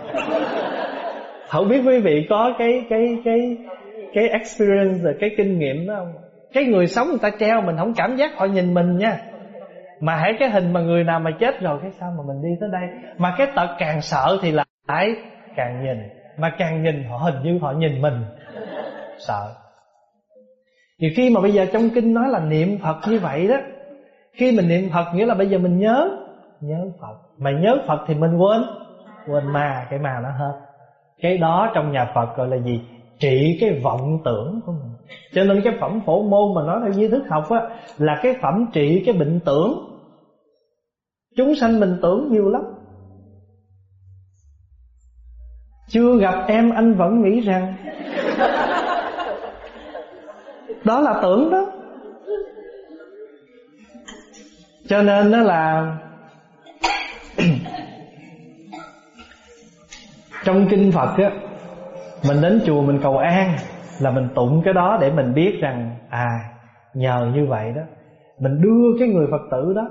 Speaker 1: không biết quý vị có cái cái cái cái experience rồi cái kinh nghiệm đó không? Cái người sống người ta treo mình không cảm giác họ nhìn mình nha. Mà hãy cái hình mà người nào mà chết rồi, cái sao mà mình đi tới đây? Mà cái tật càng sợ thì lại càng nhìn. Mà càng nhìn họ hình như họ nhìn mình. Sợ thì khi mà bây giờ trong kinh nói là niệm Phật như vậy đó Khi mình niệm Phật nghĩa là bây giờ mình nhớ Nhớ Phật. Mà nhớ Phật thì mình quên Quên ma, cái ma nó hết. Cái đó trong nhà Phật gọi là gì? Trị cái vọng tưởng của mình. Cho nên cái phẩm phổ môn mà nói theo di thức học á Là cái phẩm trị cái bệnh tưởng. Chúng sanh mình tưởng nhiều lắm. Chưa gặp em anh vẫn nghĩ rằng đó là tưởng đó. Cho nên nó là trong kinh phật á, mình đến chùa mình cầu an là mình tụng cái đó để mình biết rằng à nhờ như vậy đó, mình đưa cái người phật tử đó,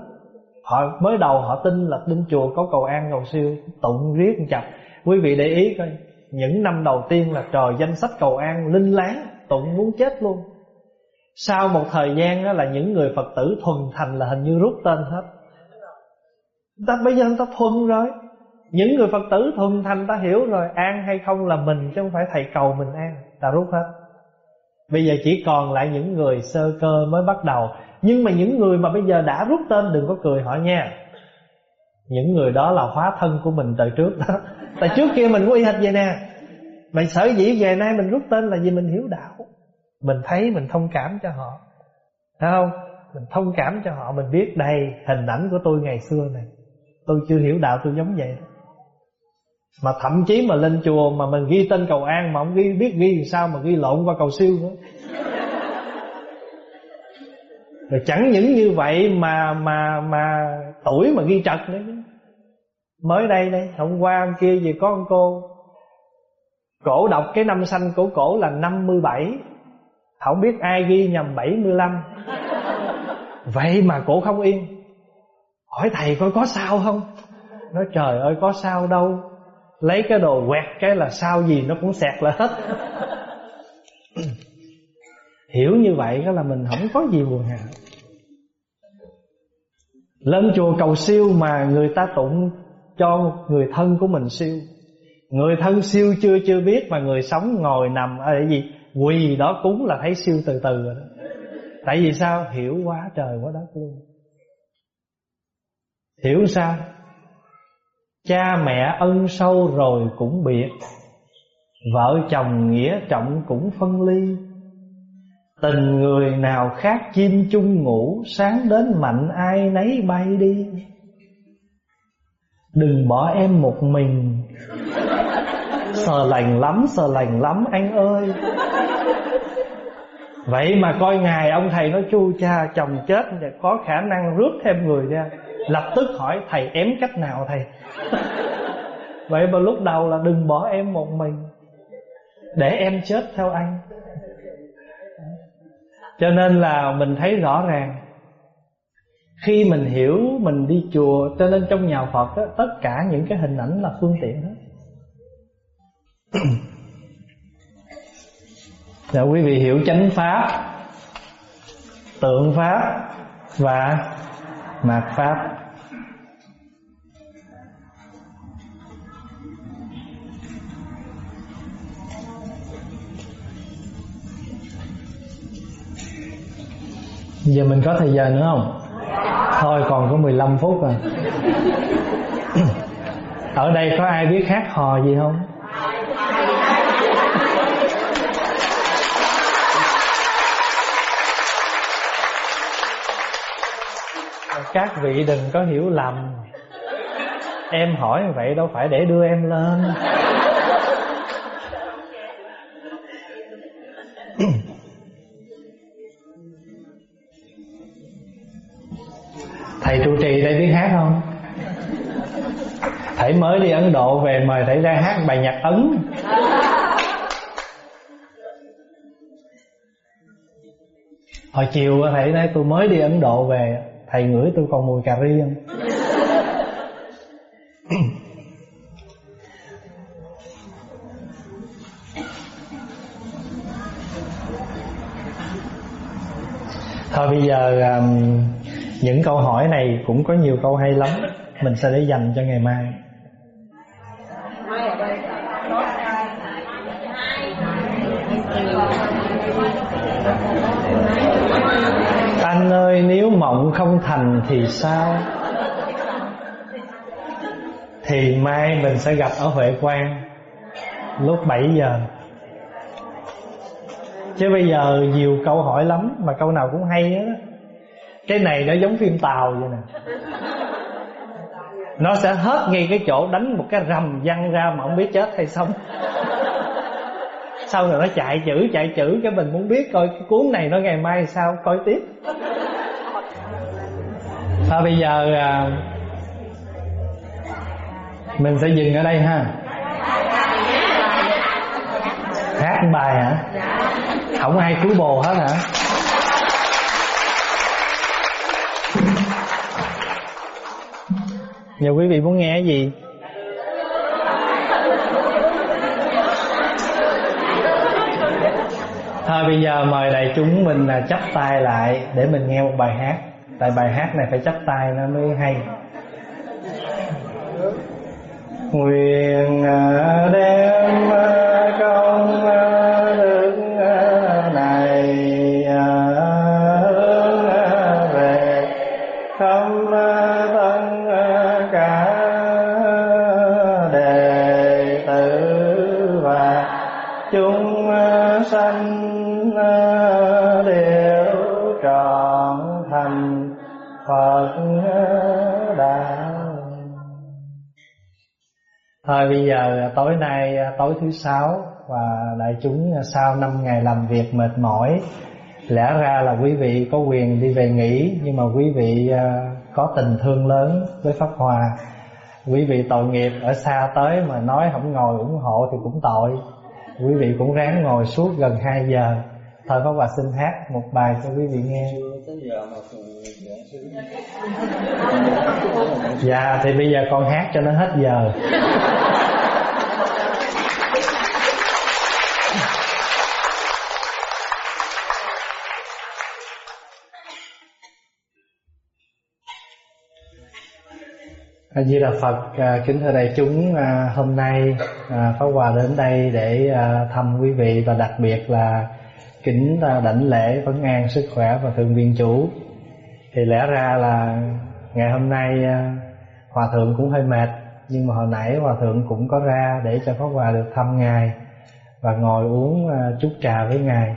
Speaker 1: họ mới đầu họ tin là đến chùa có cầu an cầu siêu, tụng riết chập. Quý vị để ý coi, những năm đầu tiên là trời danh sách cầu an linh láng, tụng muốn chết luôn sau một thời gian đó là những người Phật tử thuần thành là hình như rút tên hết. Ta, Bây giờ người ta thuần rồi. Những người Phật tử thuần thành ta hiểu rồi, An hay không là mình chứ không phải thầy cầu mình an, Ta rút hết. Bây giờ chỉ còn lại những người sơ cơ mới bắt đầu. Nhưng mà những người mà bây giờ đã rút tên, đừng có cười họ nha. Những người đó là hóa thân của mình từ trước đó. Tại trước kia mình có y hệt vậy nè. Mà sở dĩ về nay mình rút tên là vì mình hiểu đạo mình thấy mình thông cảm cho họ. Thấy không? Mình thông cảm cho họ Mình biết đây hình ảnh của tôi ngày xưa này Tôi chưa hiểu đạo tôi giống vậy. Mà thậm chí mà lên chùa Mà mình ghi tên cầu an Mà không ghi, biết ghi sao mà ghi lộn qua cầu siêu nữa. Rồi chẳng những như vậy mà mà mà tuổi mà ghi trật nữa Mới đây đây Hôm qua hôm kia gì có con cô. Cổ đọc cái năm sanh của cổ là 57 không biết ai ghi nhầm 75 Vậy mà cổ không yên. Hỏi thầy coi có sao không? Nói, trời ơi, có sao đâu. Lấy cái đồ quẹt cái là sao gì nó cũng sẹt lại hết. Hiểu như vậy đó là mình không có gì buồn hả? Lên chùa cầu siêu mà người ta tụng cho người thân của mình siêu. Người thân siêu chưa chưa biết mà người sống ngồi nằm à, ở gì? Quỳ đó cúng là thấy siêu từ từ rồi đó. Tại vì sao? Hiểu quá trời quá đất luôn. Hiểu sao? Cha mẹ ân sâu rồi cũng biệt, vợ chồng nghĩa trọng cũng phân ly. Tình người nào khác chim chung ngủ, sáng đến mạnh ai nấy bay đi. Đừng bỏ em một mình sờ lành lắm sờ lành lắm anh ơi. Vậy mà coi ngài ông thầy nói chu cha chồng chết Có khả năng rước thêm người ra Lập tức hỏi thầy ém cách nào thầy? Vậy mà lúc đầu là đừng bỏ em một mình. Để em chết theo anh. Cho nên là mình thấy rõ ràng. Khi mình hiểu mình đi chùa Cho nên trong nhà Phật đó, Tất cả những cái hình ảnh là phương tiện hết. Dạ quý vị hiểu chánh pháp, Tượng pháp Và mạt pháp Giờ mình có thời gian nữa không? Thôi, còn có 15 phút rồi Ở đây có ai biết hát hò gì không? Các vị đừng có hiểu lầm. Em hỏi vậy đâu phải để đưa em lên. Thầy trụ trì đây biết hát không? Thầy mới đi Ấn Độ về mời thầy ra hát bài nhạc Ấn. Hồi chiều thầy nói, tôi mới đi Ấn Độ về thầy ngửi tôi còn mùi cà ri không? Thôi bây giờ um, những câu hỏi này cũng có nhiều câu hay lắm. Mình sẽ để dành cho ngày mai. Không thành thì sao? Thì mai mình sẽ gặp ở Huệ Quang lúc 7 giờ. Chứ bây giờ nhiều câu hỏi lắm mà câu nào cũng hay á. Cái này nó giống phim tàu vậy nè. Nó sẽ hết ngay cái chỗ đánh một cái rầm văng ra mà không biết chết hay xong sau rồi nó chạy chữ chạy chữ cái mình muốn biết coi cái cuốn này nó ngày mai sao, coi tiếp thôi bây giờ à, mình sẽ dừng ở đây ha. Hát bài hả? Không ai cúi bồ hết hả? Giờ quý vị muốn nghe cái gì? Thôi bây giờ mời đại chúng mình là chắp tay lại để mình nghe một bài hát tại bài hát này phải chắp tay nó mới hay. Nguyện à, đem bây giờ tối nay, tối thứ sáu và đại chúng sau 5 ngày làm việc mệt mỏi, lẽ ra là quý vị có quyền đi về nghỉ, nhưng mà quý vị ờ, có tình thương lớn với pháp hòa quý vị tội nghiệp ở xa tới mà nói không ngồi ủng hộ thì cũng tội. Quý vị cũng ráng ngồi suốt gần 2 giờ. Thôi pháp hòa xin hát một bài cho quý vị nghe. Dạ thì bây giờ con hát cho nó hết giờ. A Di Đà Phật, à, kính thưa đại chúng, à, hôm nay à, Pháp Hòa đến đây để à, thăm quý vị và đặc biệt là kính à, đảnh lễ vấn an sức khỏe và thượng viên chủ. Thì lẽ ra là ngày hôm nay à, Hòa thượng cũng hơi mệt, nhưng mà hồi nãy Hòa thượng cũng có ra để cho Pháp Hòa được thăm ngài và ngồi uống à, chút trà với ngài.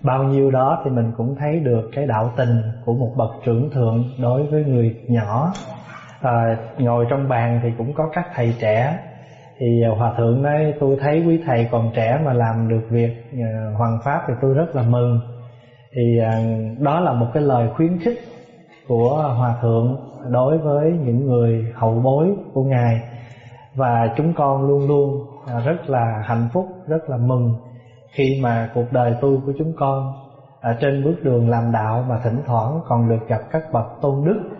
Speaker 1: Bao nhiêu đó thì mình cũng thấy được cái đạo tình của một bậc trưởng thượng đối với người nhỏ à, ngồi trong bàn thì cũng có các thầy trẻ. Thì ờ, hòa thượng nói tôi thấy quý thầy còn trẻ mà làm được việc ờ, uh, hoàng pháp thì tôi rất là mừng. Thì uh, đó là một cái lời khuyến khích của hòa thượng đối với những người hậu bối của ngài. Và chúng con luôn luôn uh, rất là hạnh phúc rất là mừng khi mà cuộc đời tu của chúng con ở trên bước đường làm đạo mà thỉnh thoảng còn được gặp các bậc tôn đức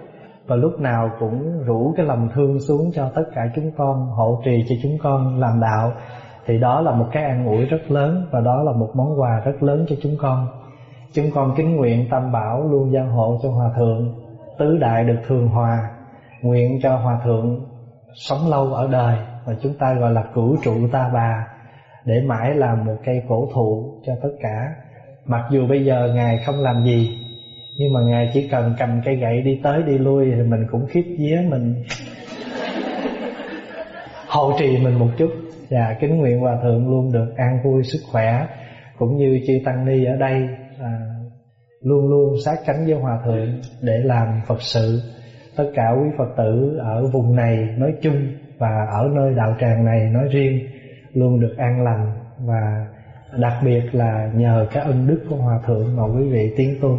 Speaker 1: và lúc nào cũng rủ cái lòng thương xuống cho tất cả chúng con, hộ trì cho chúng con, làm đạo. Thì đó là một cái an ủi rất lớn và đó là một món quà rất lớn cho chúng con. Chúng con kính nguyện tam bảo luôn gia hộ cho hòa thượng. Tứ đại được thường hòa, nguyện cho hòa thượng sống lâu ở đời và chúng ta gọi là cửu trụ ta bà, để mãi làm một cây cổ thụ cho tất cả. Mặc dù bây giờ ngài không làm gì nhưng mà ngài chỉ cần cầm cây gậy đi tới đi lui thì mình cũng khiếp vía mình. Hậu trì mình một chút và kính nguyện hòa thượng luôn được an vui sức khỏe cũng như chư tăng ni ở đây à, luôn luôn sát cánh với hòa thượng để làm phật sự. Tất cả quý phật tử ở vùng này nói chung và ở nơi đạo tràng này nói riêng luôn được an lành. Và đặc biệt là nhờ cái ân đức của hòa thượng mà quý vị tiến tu